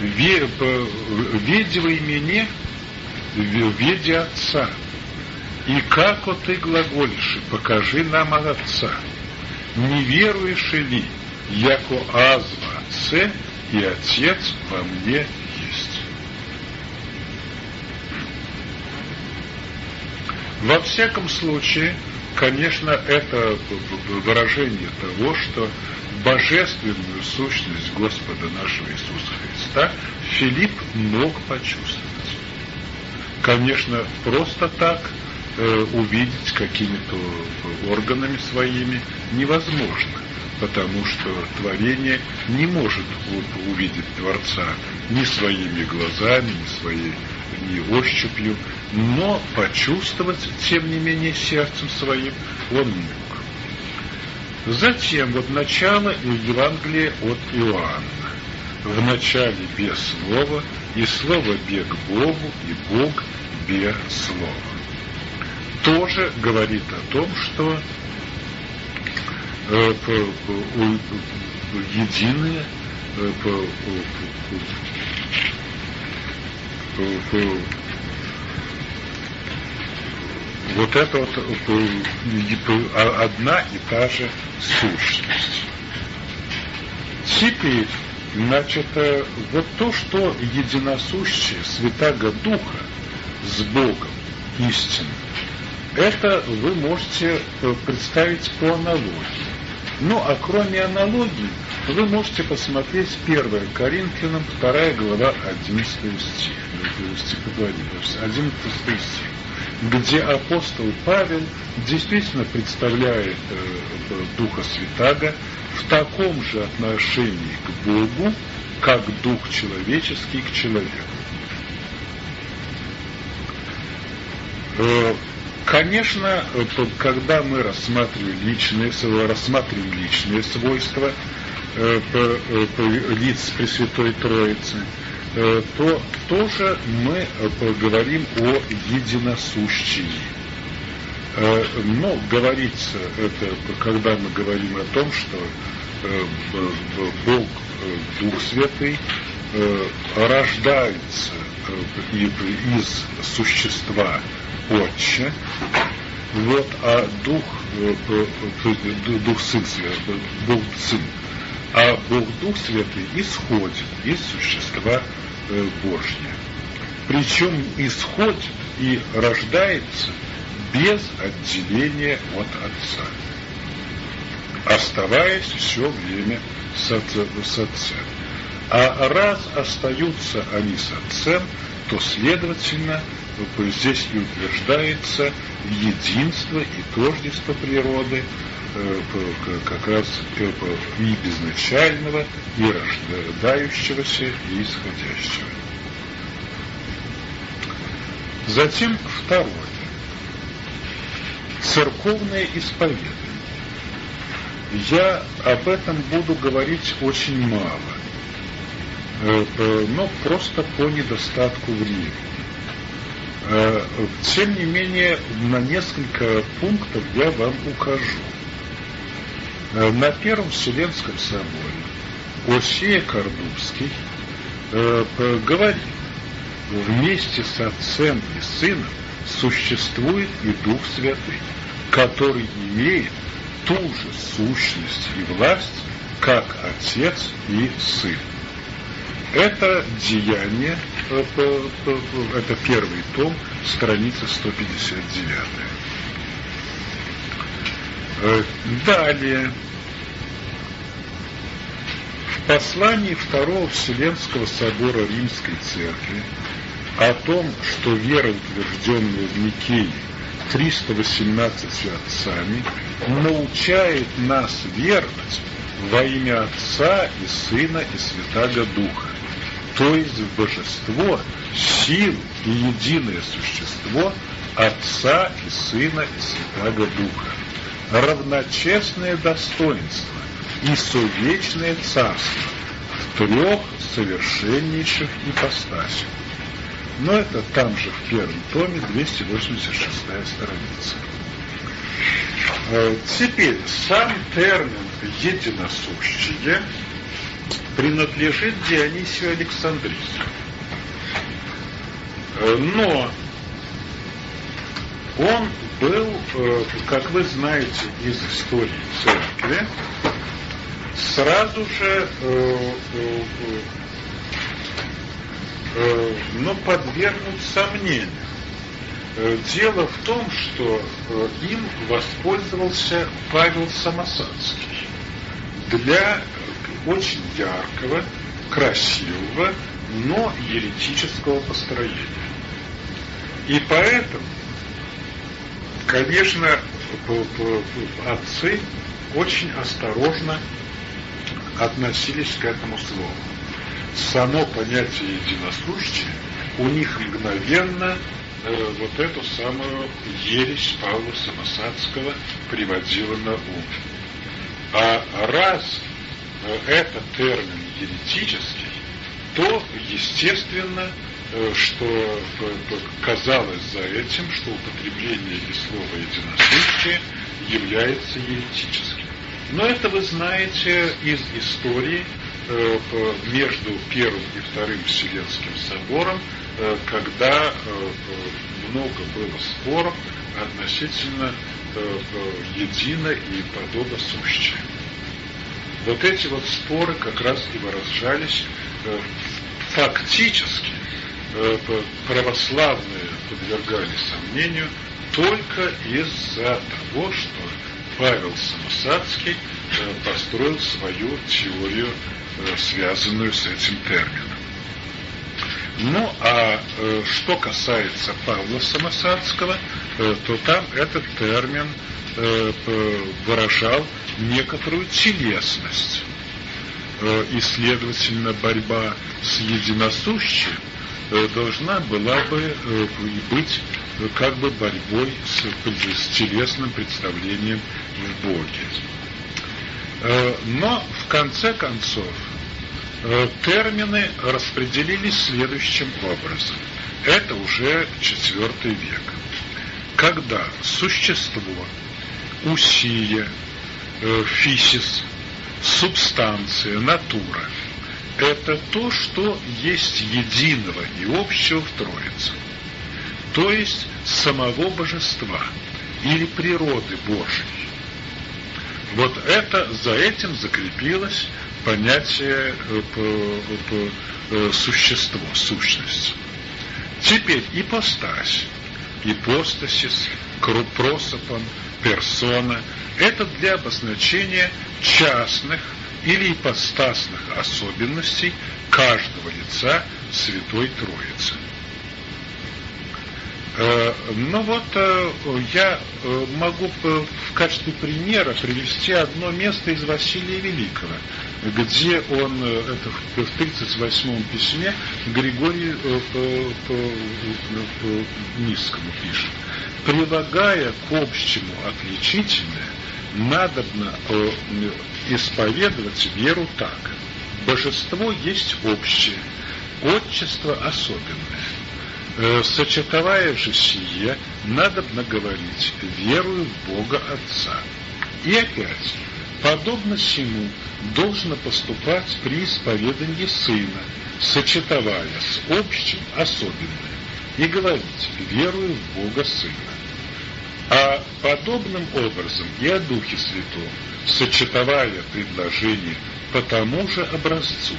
S1: видя во имени, видя Отца. И как вот ты глаголишь, покажи нам от Отца. Не веруешь ли, яко аз в Отце, и Отец во мне есть. Во всяком случае, конечно, это выражение того, что божественную сущность Господа нашего Иисуса Христа Филипп мог почувствовать. Конечно, просто так э, увидеть какими-то органами своими невозможно, потому что творение не может увидеть Творца ни своими глазами, ни своей ни ощупью, но почувствовать, тем не менее, сердцем своим он. Затем вот начало Евангелия от Иоанна. В начале без слова, и слово бег Богу, и Бог без слова. Тоже говорит о том, что э, единое э, вот это вот а, одна и та же сущность. Теперь, значит, э, вот то, что единосущее Святаго Духа с Богом истинно, это вы можете э, представить по аналогии. Ну, а кроме аналогии, вы можете посмотреть 1 Коринфянам, 2 глава, 11 стих, стихотворение, 11 стих где апостол Павел действительно представляет э, Духа Святаго в таком же отношении к Богу, как Дух человеческий к человеку. Э, конечно, когда мы рассматриваем личные, рассматриваем личные свойства э, лиц Пресвятой Троицы, то тоже мы поговорим о единосущии. Э, но говорится это, когда мы говорим о том, что э, Бог, Дух Святый, рождается из существа Отче, вот, а Дух, Дух Сын Бог Сын, а Бог Дух Святый исходит из существа э, Божьего. Причем исходит и рождается без отделения от Отца, оставаясь все время с, Отцем. А раз остаются они с Отцем, то, следовательно, здесь и утверждается единство и тождество природы, как раз и безначального, и рождающегося, и исходящего. Затем второе. Церковное исповедание. Я об этом буду говорить очень мало, э, но просто по недостатку времени. Э, тем не менее, на несколько пунктов я вам укажу. Э, на Первом Вселенском соборе Осия Кордубский э, говорит, вместе с Отцем и Сыном существует и Дух Святый, который имеет ту же сущность и власть, как Отец и Сын. Это деяние, э, это первый том, страница 159. Далее. В послании Второго Вселенского Собора Римской Церкви о том, что вера, утвержденная в Никее 318 отцами, научает нас веровать во имя Отца и Сына и Святаго Духа, то есть в Божество, силу и единое существо Отца и Сына и Святаго Духа равночестное достоинство и совечное царство в трех совершеннейших ипостасях. Но это там же в первом томе, 286 страница. Э, теперь сам термин «единосущие» принадлежит Дионисию Александрийскому. Э, но он был, э, как вы знаете из истории церкви, сразу же э, э, но подвергнут сомнению. Дело в том, что им воспользовался Павел Самосадский для очень яркого, красивого, но еретического построения. И поэтому, конечно, отцы очень осторожно относились к этому слову. Само понятие единосущие у них мгновенно э, вот эту самую ересь Павла Самосадского приводила на ум. А раз э, это термин еретический, то, естественно, что э, казалось за этим, что употребление и слова единосущие является еретическим. Но это вы знаете из истории э, между Первым и Вторым Вселенским собором, когда много было споров относительно едино и подобосущее. Вот эти вот споры как раз и выражались фактически э, православные подвергали сомнению только из-за того, что Павел Самосадский э, построил свою теорию, э, связанную с этим термином. Ну, а что касается Павла Самосадского, то там этот термин выражал некоторую телесность Э, и, следовательно, борьба с единосущим э, должна была бы э, быть как бы борьбой с, с телесным представлением в Боге. Но, в конце концов, термины распределились следующим образом. Это уже четвертый век. Когда существо, усия, фисис, субстанция, натура – это то, что есть единого и общего в Троице, то есть самого божества или природы Божией. Вот это, за этим закрепилось понятие э, по, по, э, существо, сущность. Теперь ипостась, ипостасис, просопон, персона – это для обозначения частных или ипостасных особенностей каждого лица Святой Троицы. Э, ну вот э, я э, могу в качестве примера привести одно место из Василия Великого, где он, это в 38-м письме, Григорий низкому пишет, прилагая к общему отличительное, надобно э, исповедовать веру так. Божество есть общее, отчество особенное. Э, сочетовая же сие, надобно говорить верую в Бога Отца. И опять, подобно всему, должно поступать при исповедании Сына, сочетовая с общим особенное, и говорить верую в Бога Сына. А подобным образом и о Духе Святом, сочетовая предложение по тому же образцу,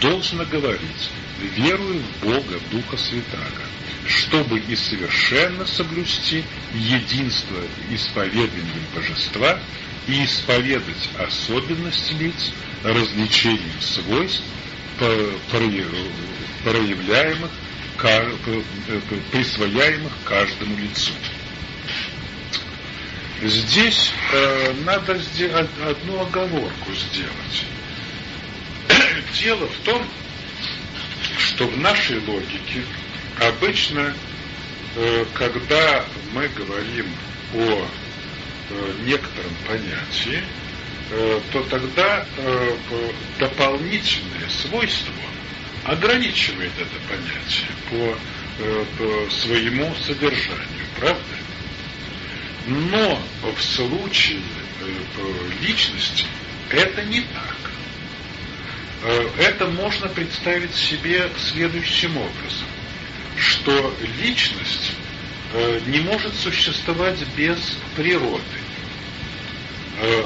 S1: должно говорить «верую в Бога Духа Святаго», чтобы и совершенно соблюсти единство исповеданием божества и исповедать особенности лиц развлечением свойств, проявляемых, присвояемых каждому лицу. Здесь э, надо сделать одну оговорку сделать. Дело в том, что в нашей логике обычно, э, когда мы говорим о э, некотором понятии, э, то тогда э, дополнительное свойство ограничивает это понятие по, э, по своему содержанию, правда? Но в случае э, личности это не так. Э, это можно представить себе следующим образом, что личность э, не может существовать без природы.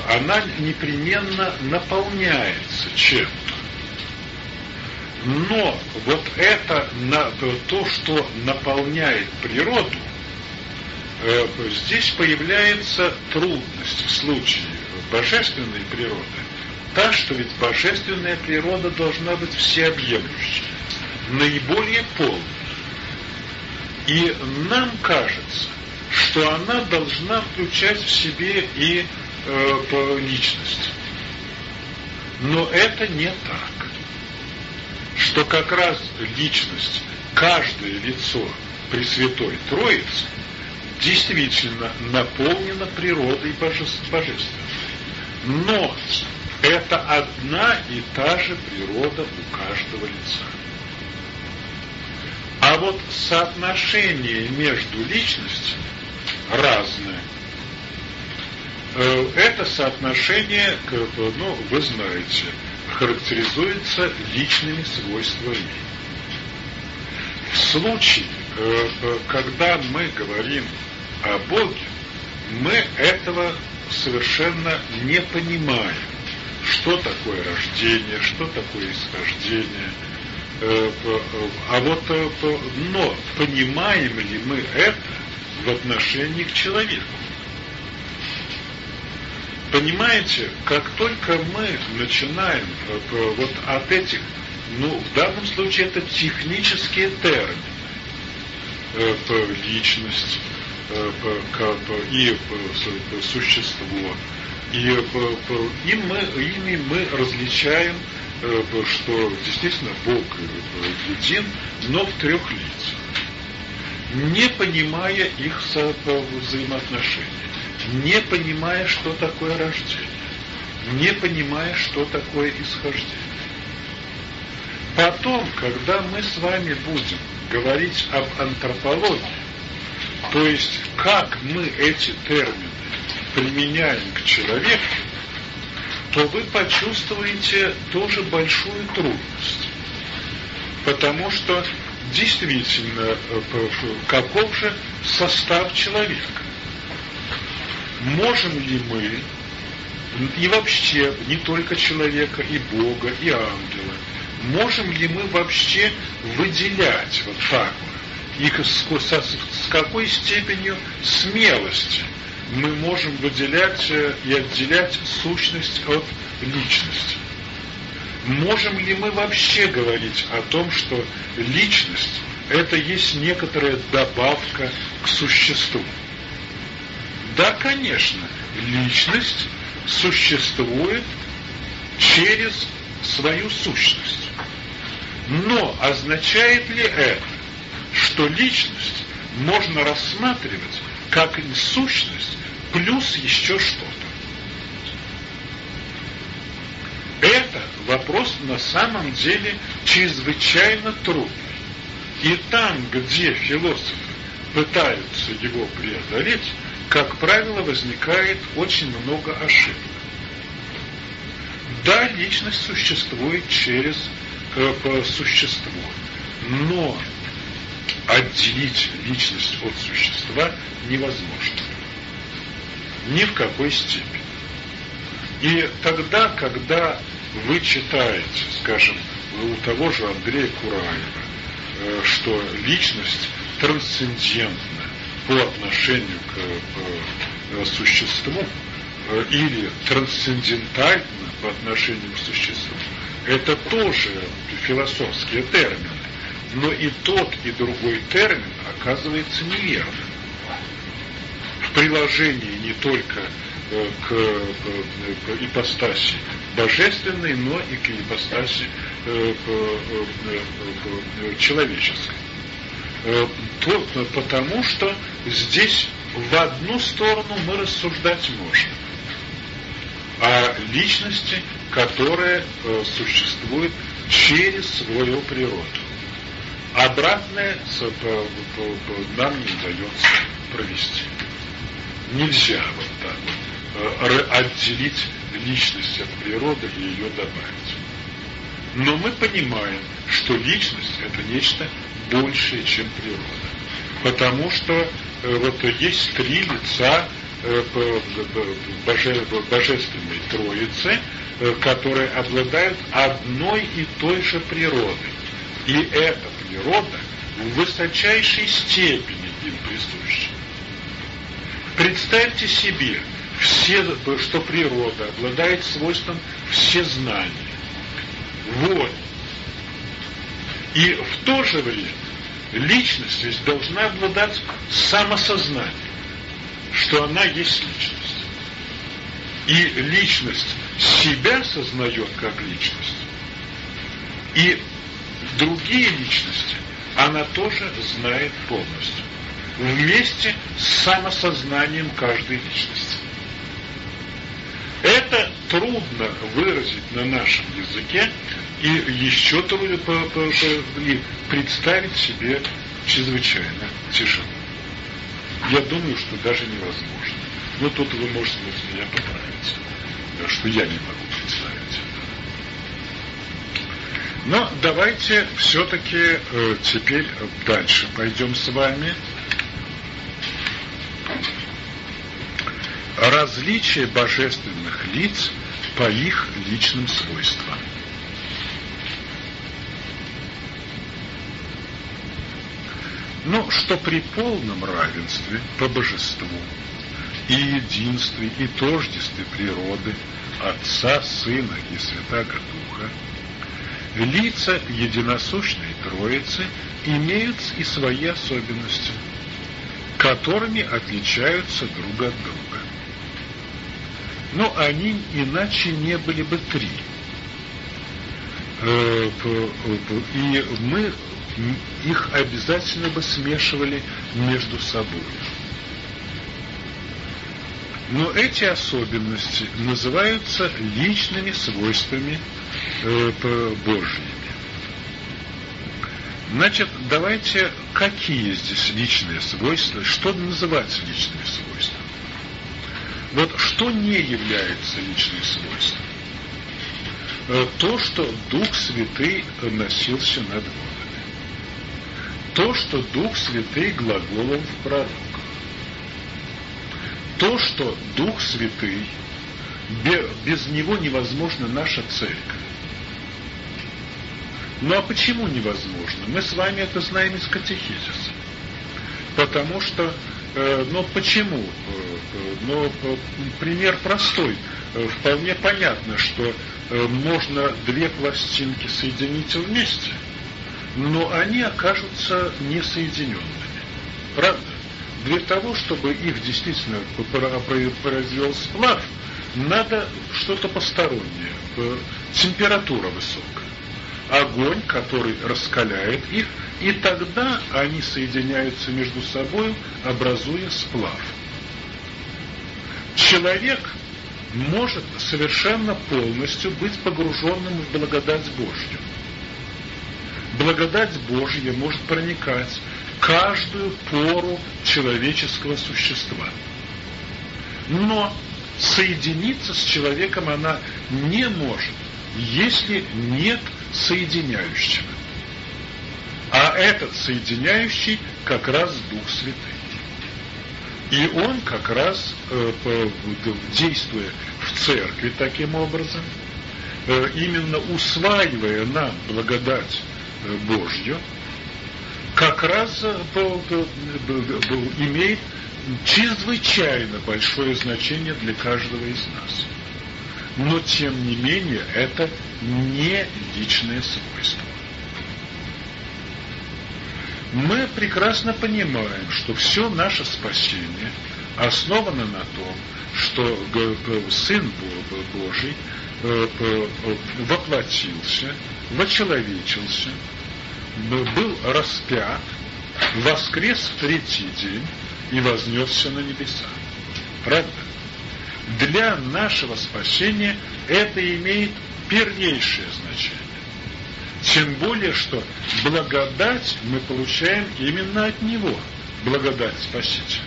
S1: Она непременно наполняется чем-то. Но вот это, то, что наполняет природу, здесь появляется трудность в случае божественной природы, та, что ведь божественная природа должна быть всеобъемлющей, наиболее полной. И нам кажется, что она должна включать в себе и э, личность. Но это не так. Что как раз личность, каждое лицо Пресвятой Троицы действительно наполнена природой божественной. Но это одна и та же природа у каждого лица. А вот соотношение между личностями разное. Э, это соотношение, ну, вы знаете, характеризуется личными свойствами. В случае, э, когда мы говорим о Боге, мы этого совершенно не понимаем. Что такое рождение, что такое исхождение. Э, а вот, но понимаем ли мы это в отношении к человеку? Понимаете, как только мы начинаем э, вот от этих, ну, в данном случае это технические термины, э, личность э, и существо, и, и мы, ими мы различаем, что действительно Бог един, но в трех лицах, не понимая их взаимоотношений не понимая, что такое рождение, не понимая, что такое исхождение. Потом, когда мы с вами будем говорить об антропологии, то есть как мы эти термины применяем к человеку, то вы почувствуете тоже большую трудность. Потому что действительно, э, каков же состав человека? можем ли мы, и вообще не только человека, и Бога, и ангела, можем ли мы вообще выделять вот так вот, и с, с какой степенью смелости мы можем выделять э, и отделять сущность от личности. Можем ли мы вообще говорить о том, что личность – это есть некоторая добавка к существу? Да, конечно, личность существует через свою сущность. Но означает ли это, что личность можно рассматривать как сущность плюс еще что-то? Это вопрос на самом деле чрезвычайно трудный. И там, где философы пытаются его преодолеть, как правило, возникает очень много ошибок. Да, личность существует через э, существо, но отделить личность от существа невозможно. Ни в какой степени. И тогда, когда вы читаете, скажем, у того же Андрея Кураева, э, что личность трансцендентна, по отношению к, к существу э, или трансцендентально по отношению к существу, это тоже философские термины. Но и тот, и другой термин оказывается неверным. В приложении не только э, к, к ипостаси божественной, но и к ипостаси э, человеческой. Э, потому что здесь в одну сторону мы рассуждать можем о личности, которая э, существует через свою природу. Обратное нам не удается провести. Нельзя вот так вот э, отделить личность от природы и ее добавить. Но мы понимаем, что личность это нечто большее, чем природа. Потому что э, вот есть три лица э, боже, божественной Троицы, э, которые обладают одной и той же природой. И эта природа в высочайшей степени им присуща. Представьте себе, все, что природа обладает свойством всезнания, воли. И в то же время личность здесь должна обладать самосознанием, что она есть личность. И личность себя сознает как личность. И другие личности она тоже знает полностью. Вместе с самосознанием каждой личности. Это трудно выразить на нашем языке и еще трудно представить себе чрезвычайно тяжело. Я думаю, что даже невозможно. Но тут вы можете меня поправить, что я не могу представить. Но давайте все-таки э, теперь дальше пойдем с вами. Различие божественных лиц по их личным свойствам. Но что при полном равенстве по божеству и единстве и тождестве природы Отца, Сына и Святаго Духа, лица единосущной Троицы имеют и свои особенности, которыми отличаются друг от друга. Но они иначе не были бы три. Э, и мы их обязательно бы смешивали между собой. Но эти особенности называются личными свойствами э, Божьими. Значит, давайте, какие здесь личные свойства, что называется личными свойствами? Вот что не является личным свойством? Э, то, что Дух Святый носился над водами. То, что Дух Святый глаголом в пророках. То, что Дух Святый, без него невозможна наша церковь. Ну а почему невозможно? Мы с вами это знаем из катехизиса. Потому что, э, ну почему? Э, ну, э, пример простой. Э, вполне понятно, что э, можно две пластинки соединить вместе, но они окажутся несоединенными. Правда? Для того, чтобы их действительно произвел сплав, надо что-то постороннее, э, температура высокая огонь, который раскаляет их, и тогда они соединяются между собой, образуя сплав. Человек может совершенно полностью быть погруженным в благодать Божью. Благодать Божья может проникать каждую пору человеческого существа. Но соединиться с человеком она не может, если нет соединяющего. А этот соединяющий как раз Дух Святый. И он как раз, э, действуя в церкви таким образом, э, именно усваивая нам благодать э, Божью, как раз имеет чрезвычайно большое значение для каждого из нас но тем не менее это не личное свойство. Мы прекрасно понимаем, что все наше спасение основано на том, что Сын Божий э, воплотился, вочеловечился, был распят, воскрес в третий день и вознесся на небеса. Правда? для нашего спасения это имеет первейшее значение. Тем более, что благодать мы получаем именно от Него, благодать Спасителя.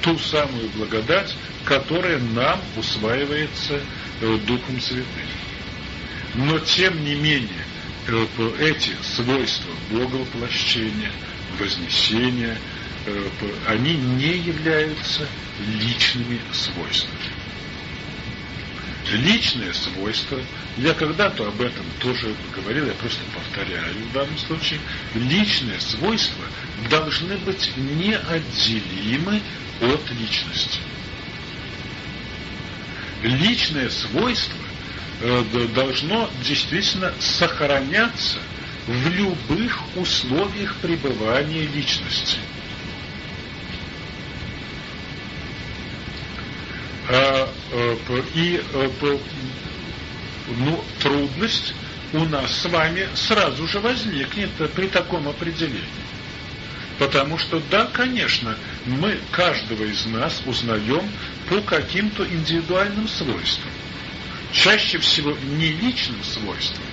S1: Ту самую благодать, которая нам усваивается э, Духом Святым. Но, тем не менее, эти свойства Боговоплощения, Вознесения, э, они не являются личными свойствами. личные свойства, я когда-то об этом тоже говорил, я просто повторяю в данном случае, личные свойства должны быть неотделимы от личности. Личное свойство э, должно действительно сохраняться в любых условиях пребывания личности. А, э, и э, ну, трудность у нас с вами сразу же возникнет при таком определении. Потому что, да, конечно, мы каждого из нас узнаем по каким-то индивидуальным свойствам. Чаще всего не личным свойствам,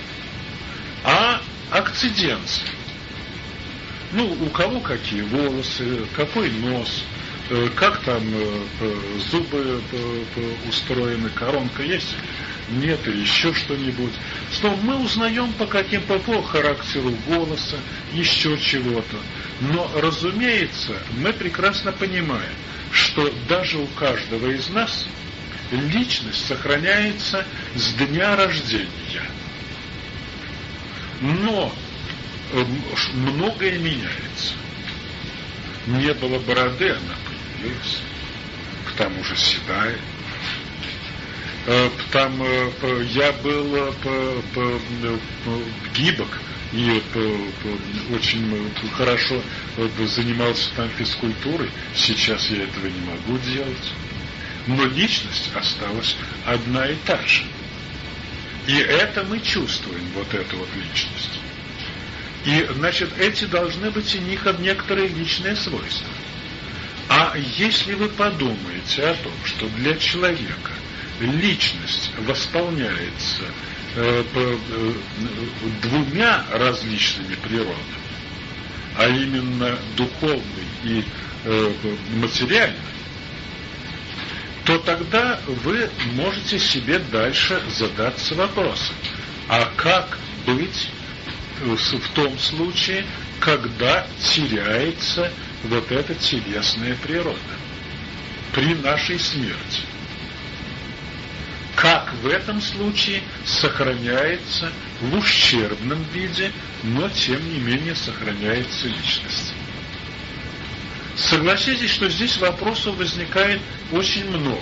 S1: а акциденциям. Ну, у кого какие волосы, какой нос, Э, как там э, э, зубы устроены, коронка есть, нет, или еще что-нибудь. Словом, мы узнаем по каким-то по характеру голоса, еще чего-то. Но, разумеется, мы прекрасно понимаем, что даже у каждого из нас личность сохраняется с дня рождения. Но многое меняется. Не было бороды, она появилась, к тому же седая. Э, там э, я был э, гибок и очень хорошо занимался там физкультурой. Сейчас я этого не могу делать. Но личность осталась одна и та же. И это мы чувствуем, вот эту вот личность. И, значит, эти должны быть у них некоторые личные свойства. А если вы подумаете о том, что для человека личность восполняется э, э, двумя различными природами, а именно духовной и э, материальной, то тогда вы можете себе дальше задаться вопросом, а как быть в том случае, когда теряется вот эта телесная природа при нашей смерти. Как в этом случае сохраняется в ущербном виде, но тем не менее сохраняется личность. Согласитесь, что здесь вопросов возникает очень много.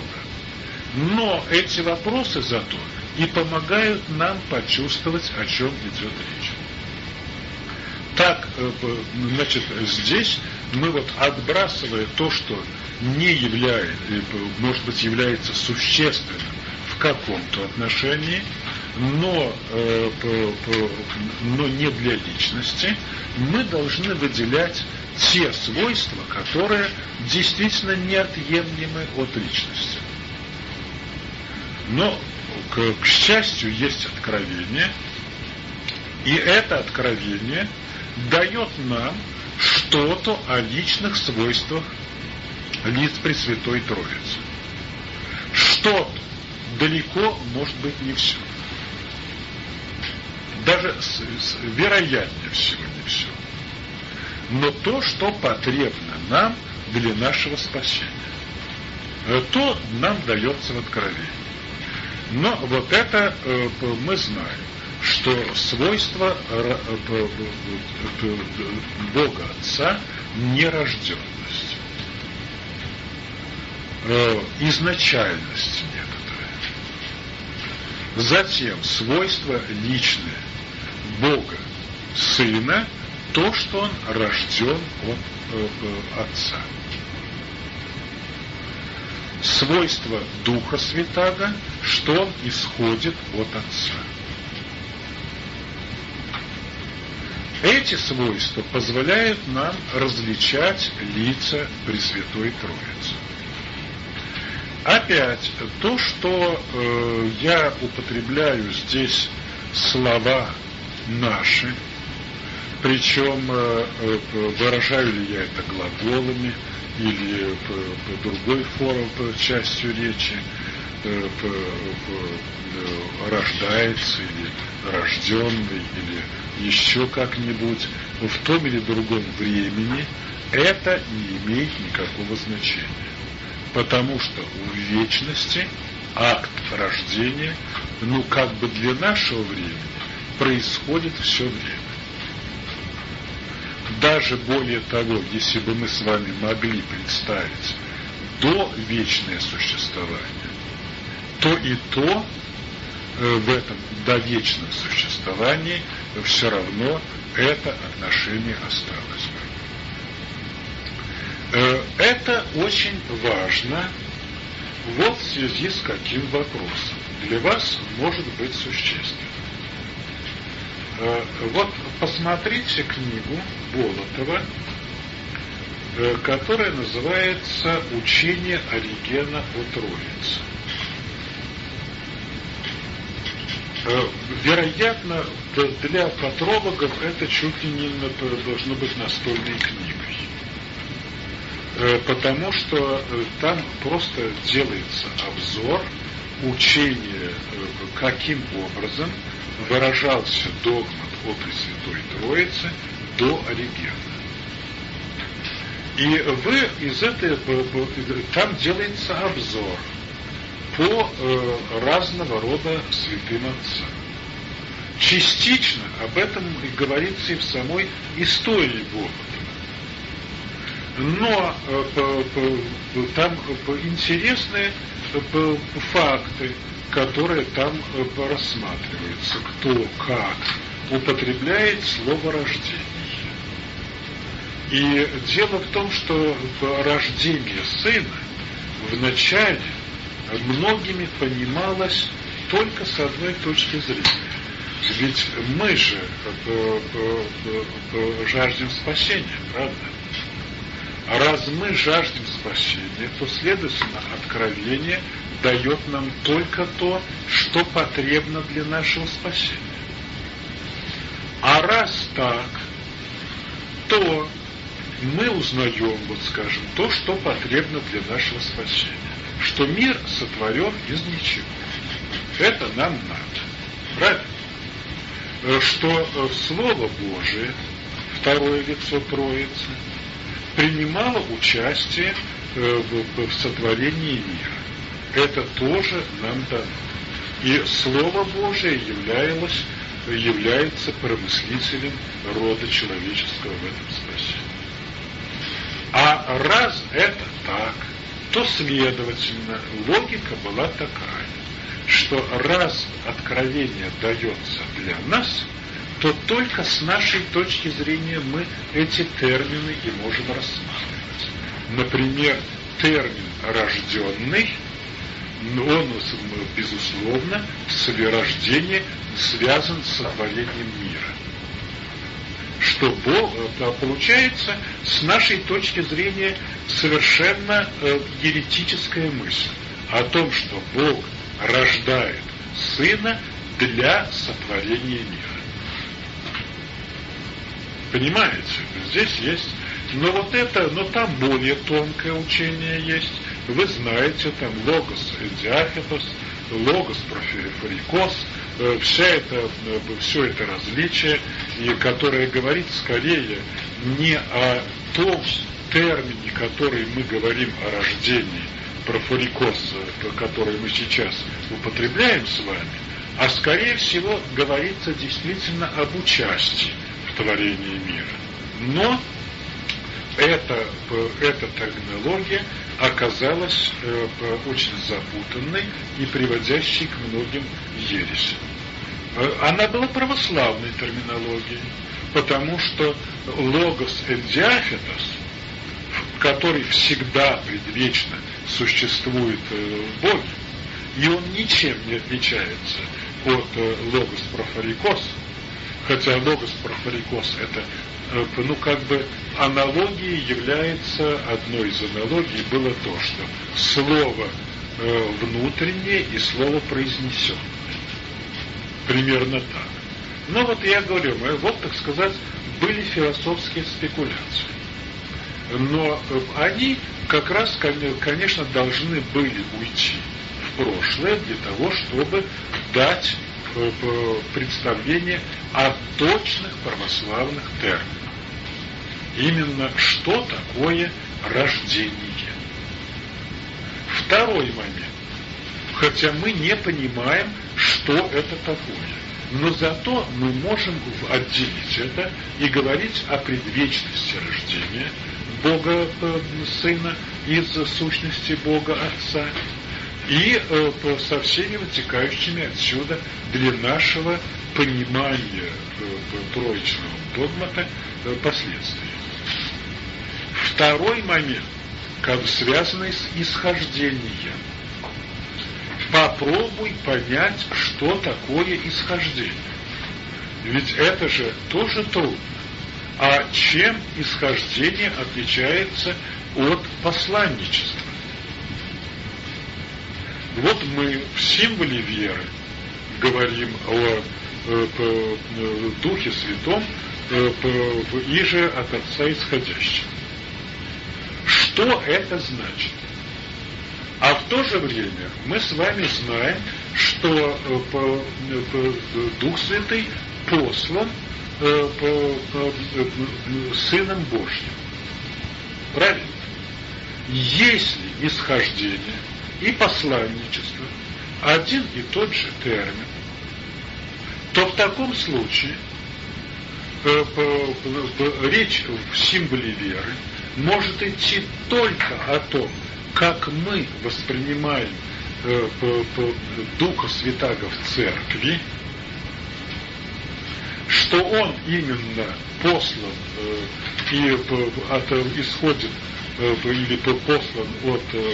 S1: Но эти вопросы зато и помогают нам почувствовать, о чем идет речь. Так, э, значит, здесь мы вот отбрасывая то, что не является, может быть, является существенным в каком-то отношении, но, э, по, по, но не для личности, мы должны выделять те свойства, которые действительно неотъемлемы от личности. Но, к, к счастью, есть откровение, и это откровение дает нам что-то о личных свойствах лиц Пресвятой Троицы. Что-то, далеко, может быть, не все. Даже с, с, вероятнее всего не все. Но то, что потребно нам для нашего спасения. Э, то нам дается в откровении. Но вот это э, мы знаем что свойство э, Бога Отца – нерожденность, изначальность некоторая. Затем свойство личное Бога Сына – то, что Он рожден от Отца. Свойство Духа Святаго, что Он исходит от Отца. Эти свойства позволяют нам различать лица Пресвятой Троицы. Опять, то, что э, я употребляю здесь слова наши, причем э, э, выражаю ли я это глаголами или по другой форме, по частью речи, э, рождается или рожденный, или еще как-нибудь, в том или другом времени, это не имеет никакого значения. Потому что в вечности акт рождения, ну как бы для нашего времени, происходит все время. Даже более того, если бы мы с вами могли представить до вечное существование, то и то э, в этом до вечном существовании все равно это отношение осталось бы. Э, это очень важно вот в связи с каким вопросом. Для вас может быть существенно. Э, вот посмотрите книгу Болотова, э, которая называется «Учение Оригена о Троице». Э, вероятно, для патрологов это чуть ли не должно быть настольной книгой. Потому что там просто делается обзор учения, каким образом выражался догмат о Пресвятой Троице до Оригена. И вы из этой, там делается обзор по э, разного рода святым отцам. Частично об этом и говорится и в самой истории Болотова. Но э, по, там по, интересные по, факты, которые там э, рассматриваются, кто как употребляет слово рождение. И дело в том, что рождение сына вначале многими понималось только с одной точки зрения. Ведь мы же э, э, жаждем спасения, правда? Раз мы жаждем спасения, то, следовательно, откровение дает нам только то, что потребно для нашего спасения. А раз так, то мы узнаем, вот скажем, то, что потребно для нашего спасения. Что мир сотворен из ничего. Это нам надо. Правильно? Э, что э, Слово Божие, второе лицо Троицы, принимало участие э, в сотворении мира это тоже нам дано. И Слово Божие являлось, является промыслителем рода человеческого в этом спасении. А раз это так, то, следовательно, логика была такая, что раз откровение дается для нас, то только с нашей точки зрения мы эти термины и можем рассматривать. Например, термин «рожденный» он, безусловно, с рождения связан с сотворением мира. Что Бог, э, получается, с нашей точки зрения, совершенно э, еретическая мысль о том, что Бог рождает Сына для сотворения мира. Понимаете? Здесь есть но вот это, но там более тонкое учение есть. Вы знаете, там логос диафитос, логос проферикос, э, вся это, э, все это различие, и которое говорит скорее не о том термине, который мы говорим о рождении, профорикос, который мы сейчас употребляем с вами, а скорее всего говорится действительно об участии в творении мира. Но эта, эта терминология оказалась э, очень запутанной и приводящей к многим ересям. Э, она была православной терминологией, потому что логос эндиафетос, который всегда предвечно существует э, в Боге, и он ничем не отличается от логос профорикос, хотя логос профорикос это Э, ну, как бы аналогией является, одной из аналогий было то, что слово э, внутреннее и слово произнесенное. Примерно так. Но вот я говорю, мы, вот, так сказать, были философские спекуляции. Но э, они как раз, конечно, должны были уйти в прошлое для того, чтобы дать представление о точных православных терминах именно что такое рождение. Второй момент. хотя мы не понимаем, что это такое. Но зато мы можем отделить это и говорить о предвечности рождения Бога э, Сына из сущности Бога Отца и э, со всеми вытекающими отсюда для нашего понимания э, троечного догмата последствия. Второй момент, как связанный с исхождением попробуй понять, что такое исхождение. Ведь это же тоже трудно. А чем исхождение отличается от посланничества? Вот мы в символе веры говорим о э, э, Духе Святом э, и от Отца исходящем. Что это значит? А в то же время мы с вами знаем, что э, э, Дух Святый послан э, Сыном Божьим. Правильно? Если исхождение и посланничество. Один и тот же термин, то в таком случае речь в символе веры может идти только о том, как мы воспринимаем э, по Духа Святаго в Церкви, что Он именно послан э, и от, исходит э, или послан от э,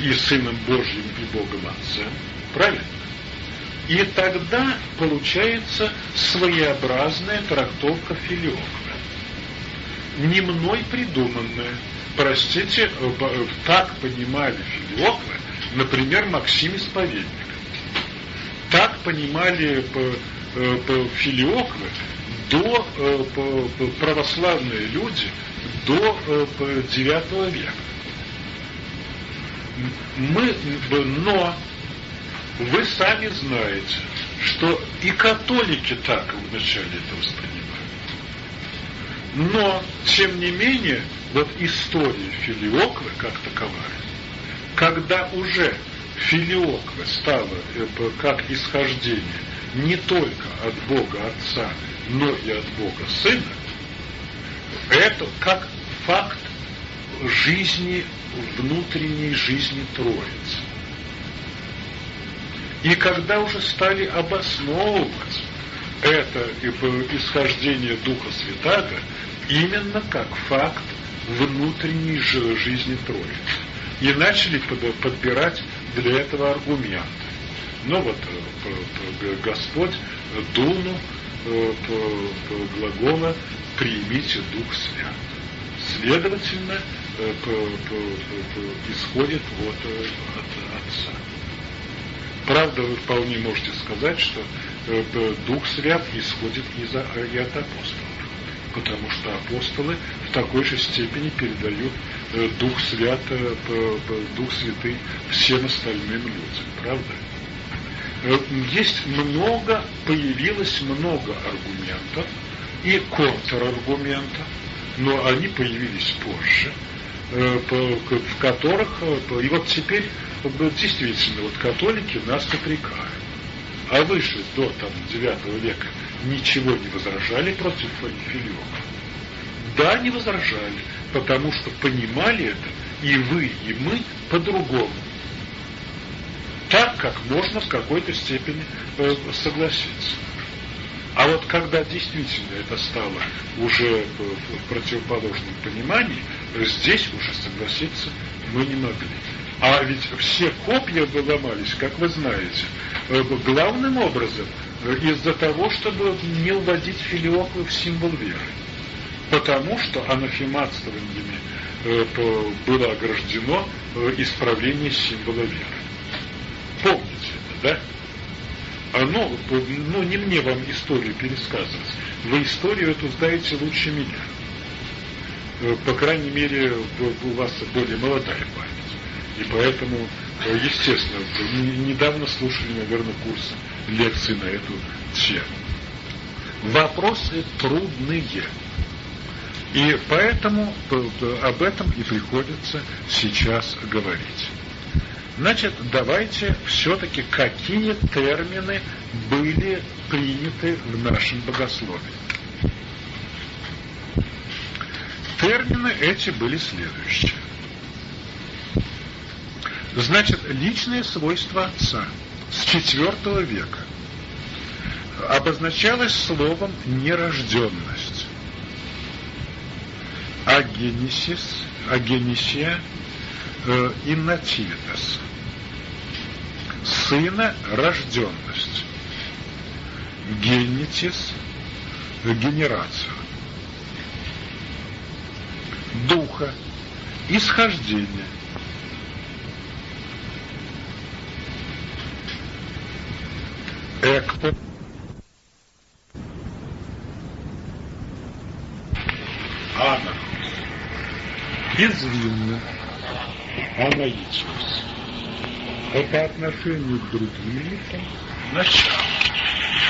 S1: и Сыном Божьим и Богом Отцем, правильно? И тогда получается своеобразная трактовка филиоква, не мной придуманная, простите, э, э, так понимали Филиоквы, например, Максим Исповедник. Так понимали э, Филиоквы до православные люди до IX века. Мы, но вы сами знаете, что и католики так вначале это воспринимают. Но, тем не менее, вот история Филиоквы как таковая, когда уже Филиоква стала э, как исхождение не только от Бога Отца, но и от Бога Сына, это как факт жизни, внутренней жизни Троицы. И когда уже стали обосновывать это исхождение Духа Святаго именно как факт внутренней жизни Троицы. И начали подбирать для этого аргументы. Но ну вот э, Господь Дуну э, глагола «примите Дух Свят». Следовательно, э, исходит вот от Отца. Правда, вы вполне можете сказать, что Дух Свят исходит из, и от апостолов потому что апостолы в такой же степени передают Дух Свят, Дух Святый всем остальным людям, правда? Э, есть много, появилось много аргументов и контраргументов, но они появились позже, в которых, и вот теперь действительно, вот католики нас упрекают. А вы же до там, 9 века ничего не возражали против Филиока? Да, не возражали, потому что понимали это и вы, и мы по-другому. Так, как можно в какой-то степени э, согласиться. А вот когда действительно это стало уже в противоположном понимании, здесь уже согласиться мы не могли. А ведь все копья выломались, как вы знаете, э, главным образом из-за того, чтобы не уводить филиоклы в символ веры. Потому что анафематствованиями э, было ограждено э, исправление символа веры. Помните это, да? Оно, ну, не мне вам историю пересказывать. Вы историю эту знаете лучше меня. Э, по крайней мере, у вас более молодая память. И поэтому, естественно, недавно слушали, наверное, курс лекции на эту тему. Вопросы трудные. И поэтому об этом и приходится сейчас говорить. Значит, давайте все-таки какие термины были приняты в нашем богословии. Термины эти были следующие. Значит, личные свойства отца с IV века обозначалось словом нерожденность. Агенисис, агенисия иннативитас. Сына рожденность. Генетис генерация. Духа исхождение Экто. Анна. Безвинно. Анаичность. По отношению к другим лицам начало.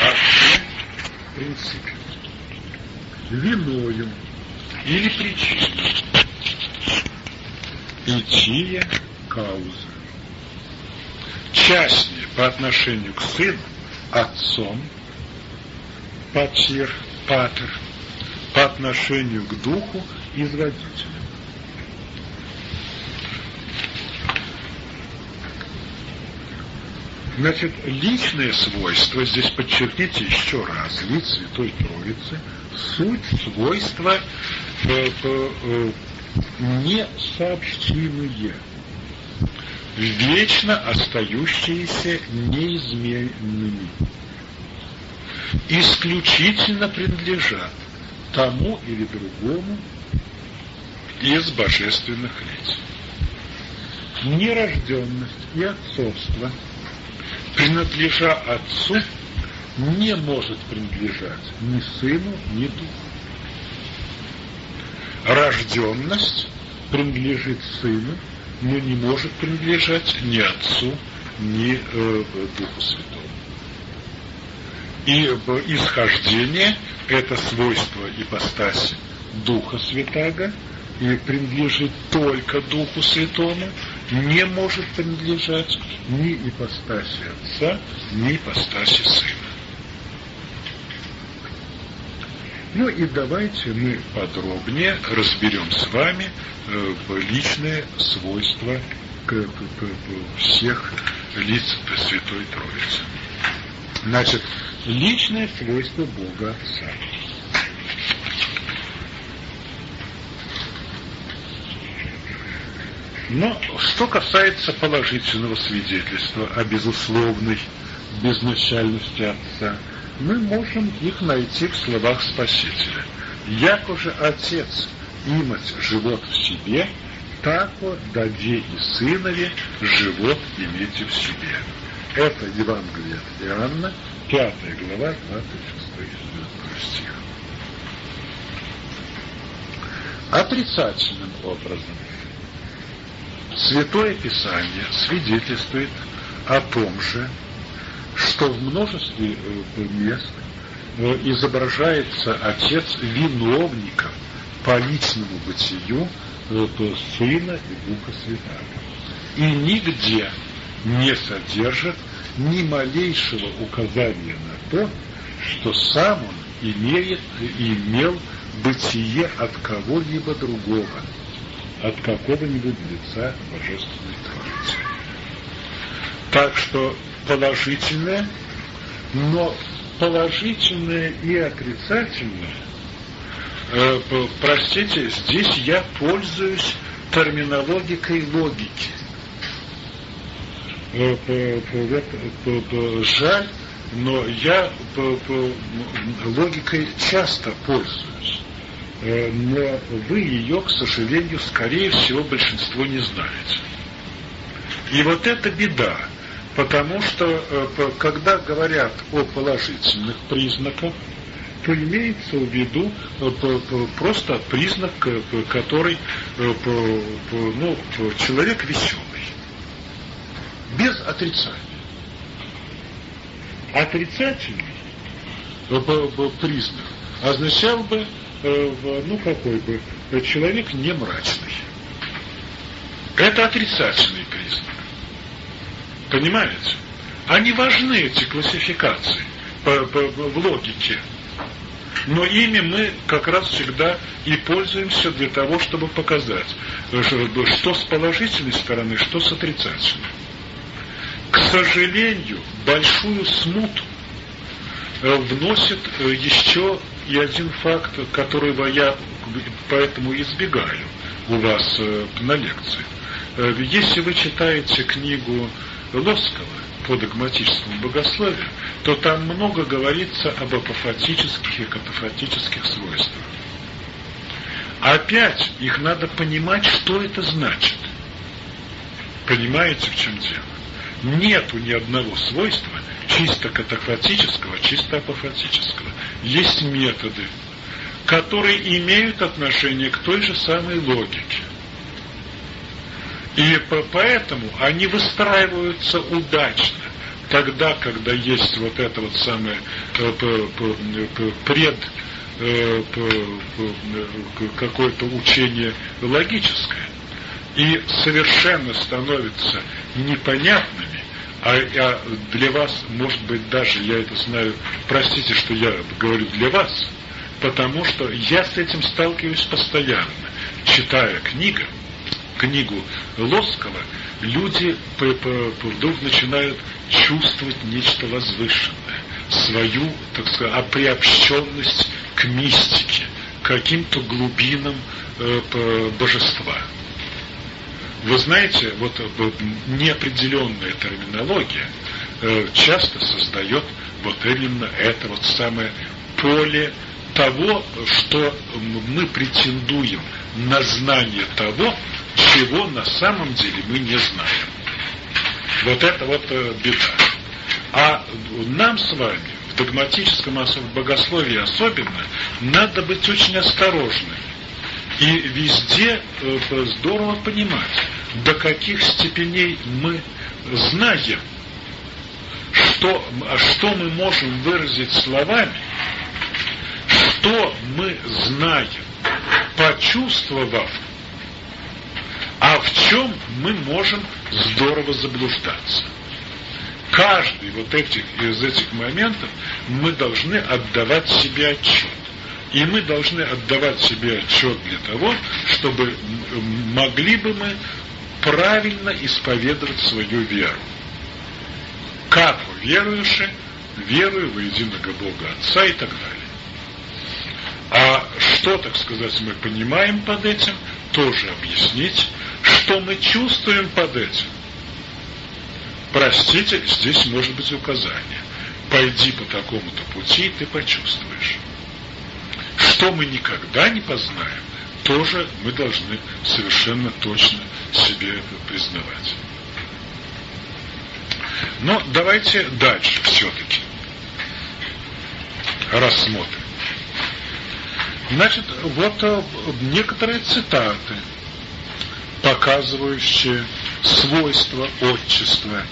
S1: А в принципе. Виною или причиной. Ития кауза. Частнее по отношению к сыну отцом, патир, патер, по отношению к духу изводителем. Значит, личные свойства, здесь подчеркните еще раз, лиц Святой Троицы, суть свойства э, э, несообщимые вечно остающиеся неизменными, исключительно принадлежат тому или другому из божественных лиц. Нерожденность и отцовство, принадлежа отцу, не может принадлежать ни сыну, ни духу. Рожденность принадлежит сыну, но не может принадлежать ни Отцу, ни э, Духу Святому. И э, исхождение – это свойство ипостаси Духа Святаго, и принадлежит только Духу Святому, не может принадлежать ни ипостаси Отца, ни ипостаси Сына. Ну и давайте мы подробнее разберем с вами э, личные свойства всех лиц Святой Троицы. Значит, личное свойство Бога Отца. Но что касается положительного свидетельства о безусловной безначальности Отца – мы можем их найти в словах Спасителя. Як уже Отец имать живот в себе, тако даде и сынове живот имейте в себе. Это Евангелие от Иоанна, 5 глава, 26 стих. Отрицательным образом Святое Писание свидетельствует о том же, что в множестве э, мест э, изображается отец виновником по личному бытию э, Сына и Духа Святаго. И нигде не содержит ни малейшего указания на то, что сам он имеет, имел бытие от кого-либо другого, от какого-нибудь лица Божественной Троицы. Так что положительное, но положительное и отрицательное, э, простите, здесь я пользуюсь терминологикой логики. Э, жаль, но я логикой часто пользуюсь. Э, но вы ее, к сожалению, скорее всего, большинство не знаете. И вот это беда. Потому что, э, когда говорят о положительных признаках, то имеется в виду э, просто признак, который ну, человек веселый, без отрицания. Отрицательный признак означал бы, ну какой бы, человек не мрачный. Это отрицательный признак. Понимаете? Они важны, эти классификации по, по, в логике. Но ими мы как раз всегда и пользуемся для того, чтобы показать, что с положительной стороны, что с отрицательной. К сожалению, большую смуту э, вносит э, еще и один факт, которого я поэтому избегаю у вас э, на лекции. Если вы читаете книгу Лоскова по догматическому богословию, то там много говорится об апофатических и катафатических свойствах. Опять их надо понимать, что это значит. Понимаете, в чем дело? Нету ни одного свойства чисто катафатического, чисто апофатического. Есть методы, которые имеют отношение к той же самой логике. И поэтому они выстраиваются удачно. Тогда, когда есть вот это вот самое э, пред э, какое-то учение логическое, и совершенно становится непонятными, а, а для вас, может быть, даже, я это знаю, простите, что я говорю для вас, потому что я с этим сталкиваюсь постоянно, читая книгу, книгу Лоскова, люди вдруг начинают чувствовать нечто возвышенное, свою, так сказать, приобщенность к мистике, к каким-то глубинам э, божества. Вы знаете, вот неопределенная терминология э, часто создает вот именно это вот самое поле того, что мы претендуем на знание того, чего на самом деле мы не знаем. Вот это вот э, беда. А нам с вами, в догматическом богословии особенно, надо быть очень осторожными и везде э, здорово понимать, до каких степеней мы знаем, что, что мы можем выразить словами, что мы знаем, почувствовав, а в чем мы можем здорово заблуждаться. Каждый вот этих, из этих моментов мы должны отдавать себе отчет. И мы должны отдавать себе отчет для того, чтобы могли бы мы правильно исповедовать свою веру. Как верующие, верую во единого Бога Отца и так далее. А что, так сказать, мы понимаем под этим, тоже объяснить, что мы чувствуем под этим. Простите, здесь может быть указание. Пойди по такому-то пути, и ты почувствуешь. Что мы никогда не познаем, тоже мы должны совершенно точно себе это признавать. Но давайте дальше все-таки рассмотрим. Значит, вот э, некоторые цитаты, показывающие свойства отчества.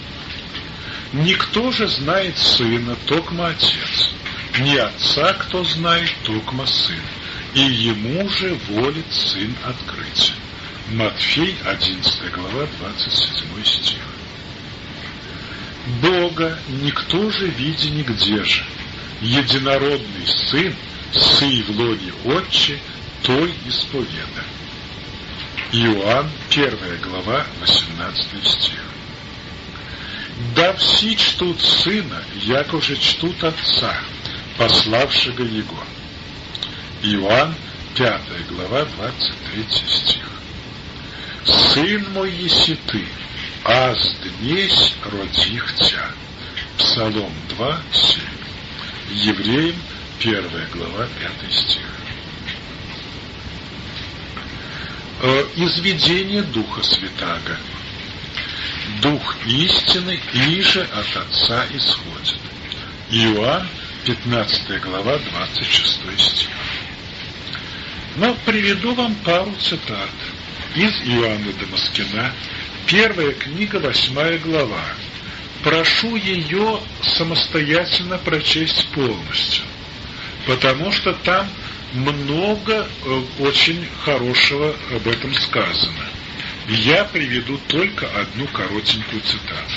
S1: Никто же знает сына, только отец. Не отца, кто знает, только сын. И ему же волит сын открыть. Матфей, 11 глава, 27 стих. Бога никто же види нигде же. Единородный сын, сы в лоне отче, той исповеда. Иоанн, 1 глава, 18 стих. Да все чтут сына, як уже чтут отца, пославшего его. Иоанн, 5 глава, 23 стих. Сын мой еси ты, аз днесь родих тя. Псалом 2, 7. Евреям, 1 глава, 5 стих. Э, изведение Духа Святаго. Дух истины иже от Отца исходит. Иоанн, 15 глава, 26 стих. Но приведу вам пару цитат из Иоанна Дамаскина, первая книга, восьмая глава. Прошу ее самостоятельно прочесть полностью, потому что там много э, очень хорошего об этом сказано. Я приведу только одну коротенькую цитату.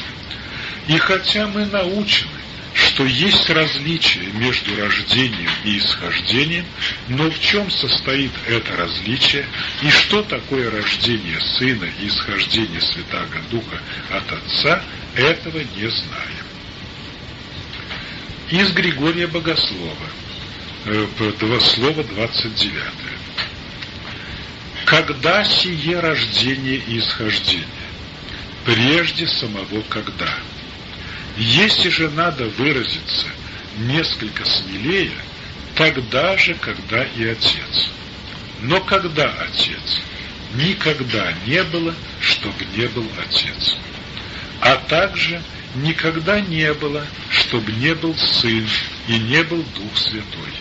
S1: И хотя мы научены, что есть различие между рождением и исхождением, но в чем состоит это различие и что такое рождение Сына и исхождение Святаго Духа от Отца, этого не знаем. Из Григория Богослова, э, слово 29. Когда сие рождение и исхождение? Прежде самого когда? Если же надо выразиться несколько смелее, тогда же, когда и Отец. Но когда Отец? Никогда не было, чтобы не был Отец. А также никогда не было, чтобы не был Сын и не был Дух Святой.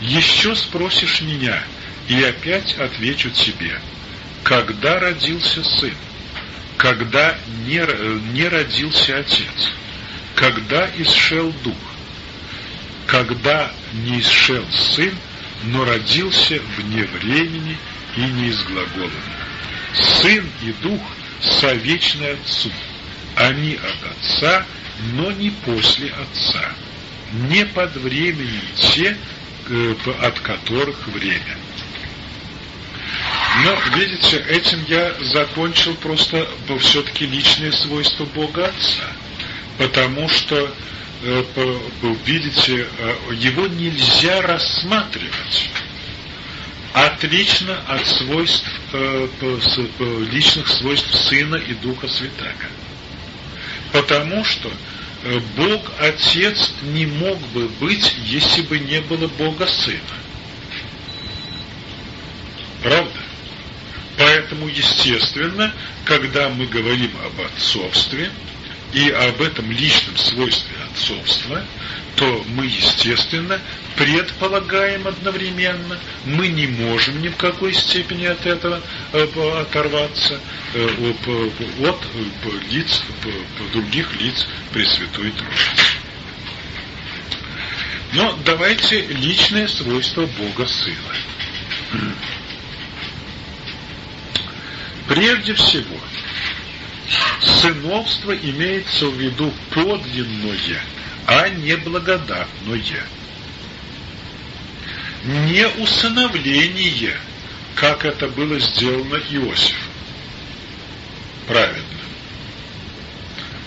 S1: Еще спросишь меня, и опять отвечу тебе, когда родился Сын? Когда не, не родился Отец, когда исшел Дух, когда не исшел Сын, но родился вне времени и не из глагола. Сын и Дух совечны Отцу, они от Отца, но не после Отца, не под временем те, э, от которых время. Но, видите, этим я закончил просто все-таки личные свойства Бога Отца. Потому что, э, видите, э, его нельзя рассматривать отлично от свойств, э, личных свойств Сына и Духа Святаго. Потому что Бог Отец не мог бы быть, если бы не было Бога Сына. Правда? Поэтому, естественно, когда мы говорим об отцовстве и об этом личном свойстве отцовства, то мы, естественно, предполагаем одновременно, мы не можем ни в какой степени от этого э, оторваться э, от э, лиц, других лиц Пресвятой Троицы. Но давайте личное свойство Бога Сына. Прежде всего, сыновство имеется в виду подлинное, а не благодатное. Не усыновление, как это было сделано Иосифом. Правильно.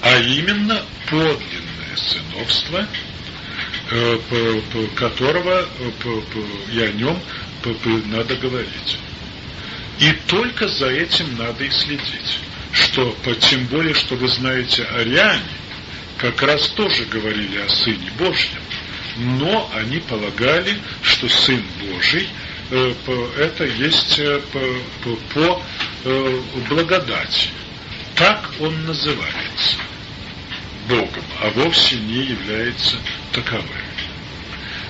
S1: А именно подлинное сыновство, э, которого э, и о нем надо говорить. И только за этим надо и следить. Что, тем более, что вы знаете, ариане как раз тоже говорили о Сыне Божьем, но они полагали, что Сын Божий э, это есть э, по, по э, благодати. Так он называется Богом, а вовсе не является таковым.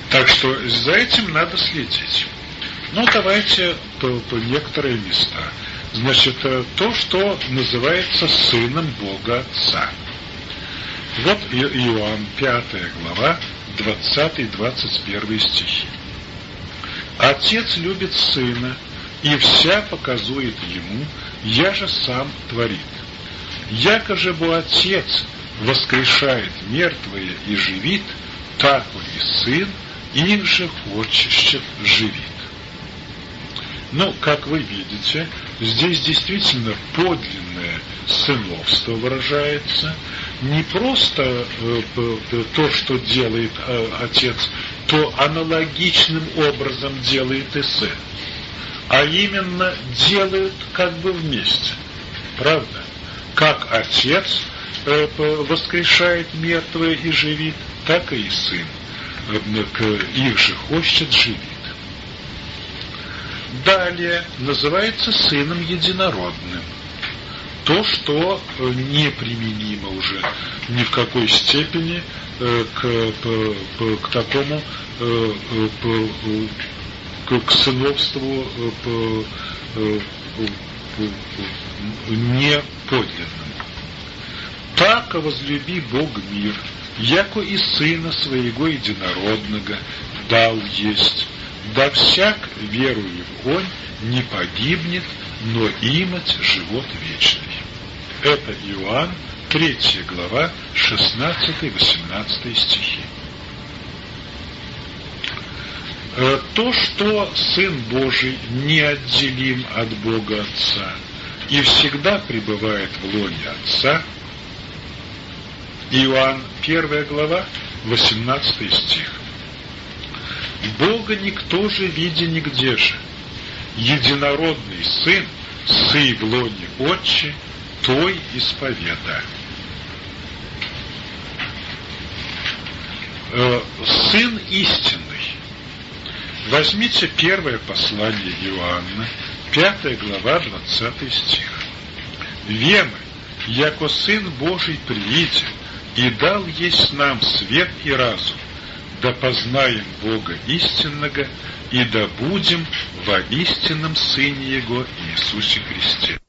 S1: Так что за этим надо следить. Ну, давайте по, по некоторые места. Значит, э, то, что называется сыном Бога Отца. Вот Иоанн, 5 глава, 20-21 стихи. Отец любит сына, и вся показует ему, я же сам творит. Яко же бы отец воскрешает мертвое и живит, так и сын, их же хочет живит. Но, как вы видите, здесь действительно подлинное сыновство выражается, не просто э, то, что делает э, отец, то аналогичным образом делает и сын, а именно делают как бы вместе. Правда? Как отец э, воскрешает мертвое и живит, так и сын. Их же хочет живить. Далее называется сыном единородным. То, что э, неприменимо уже ни в какой степени э, к, к такому э, к сыновству неподлинному. Так возлюби Бог мир, яко и Сына Своего Единородного дал есть, да всяк, веруя в Он, не погибнет, но имать живот вечный. Это Иоанн, третья глава, 16-18 стихи. Э, то, что Сын Божий неотделим от Бога Отца и всегда пребывает в лоне Отца, Иоанн, 1 глава, 18 стих. Бога никто же види нигде же. Единородный Сын, Сы в лоне Отче, Той исповеда. Э, сын истинный. Возьмите первое послание Иоанна, пятая глава, двадцатый стих. Вемы, яко Сын Божий приидет, и дал есть нам свет и разум, да познаем Бога истинного, и да будем во истинном Сыне Его Иисусе Христе.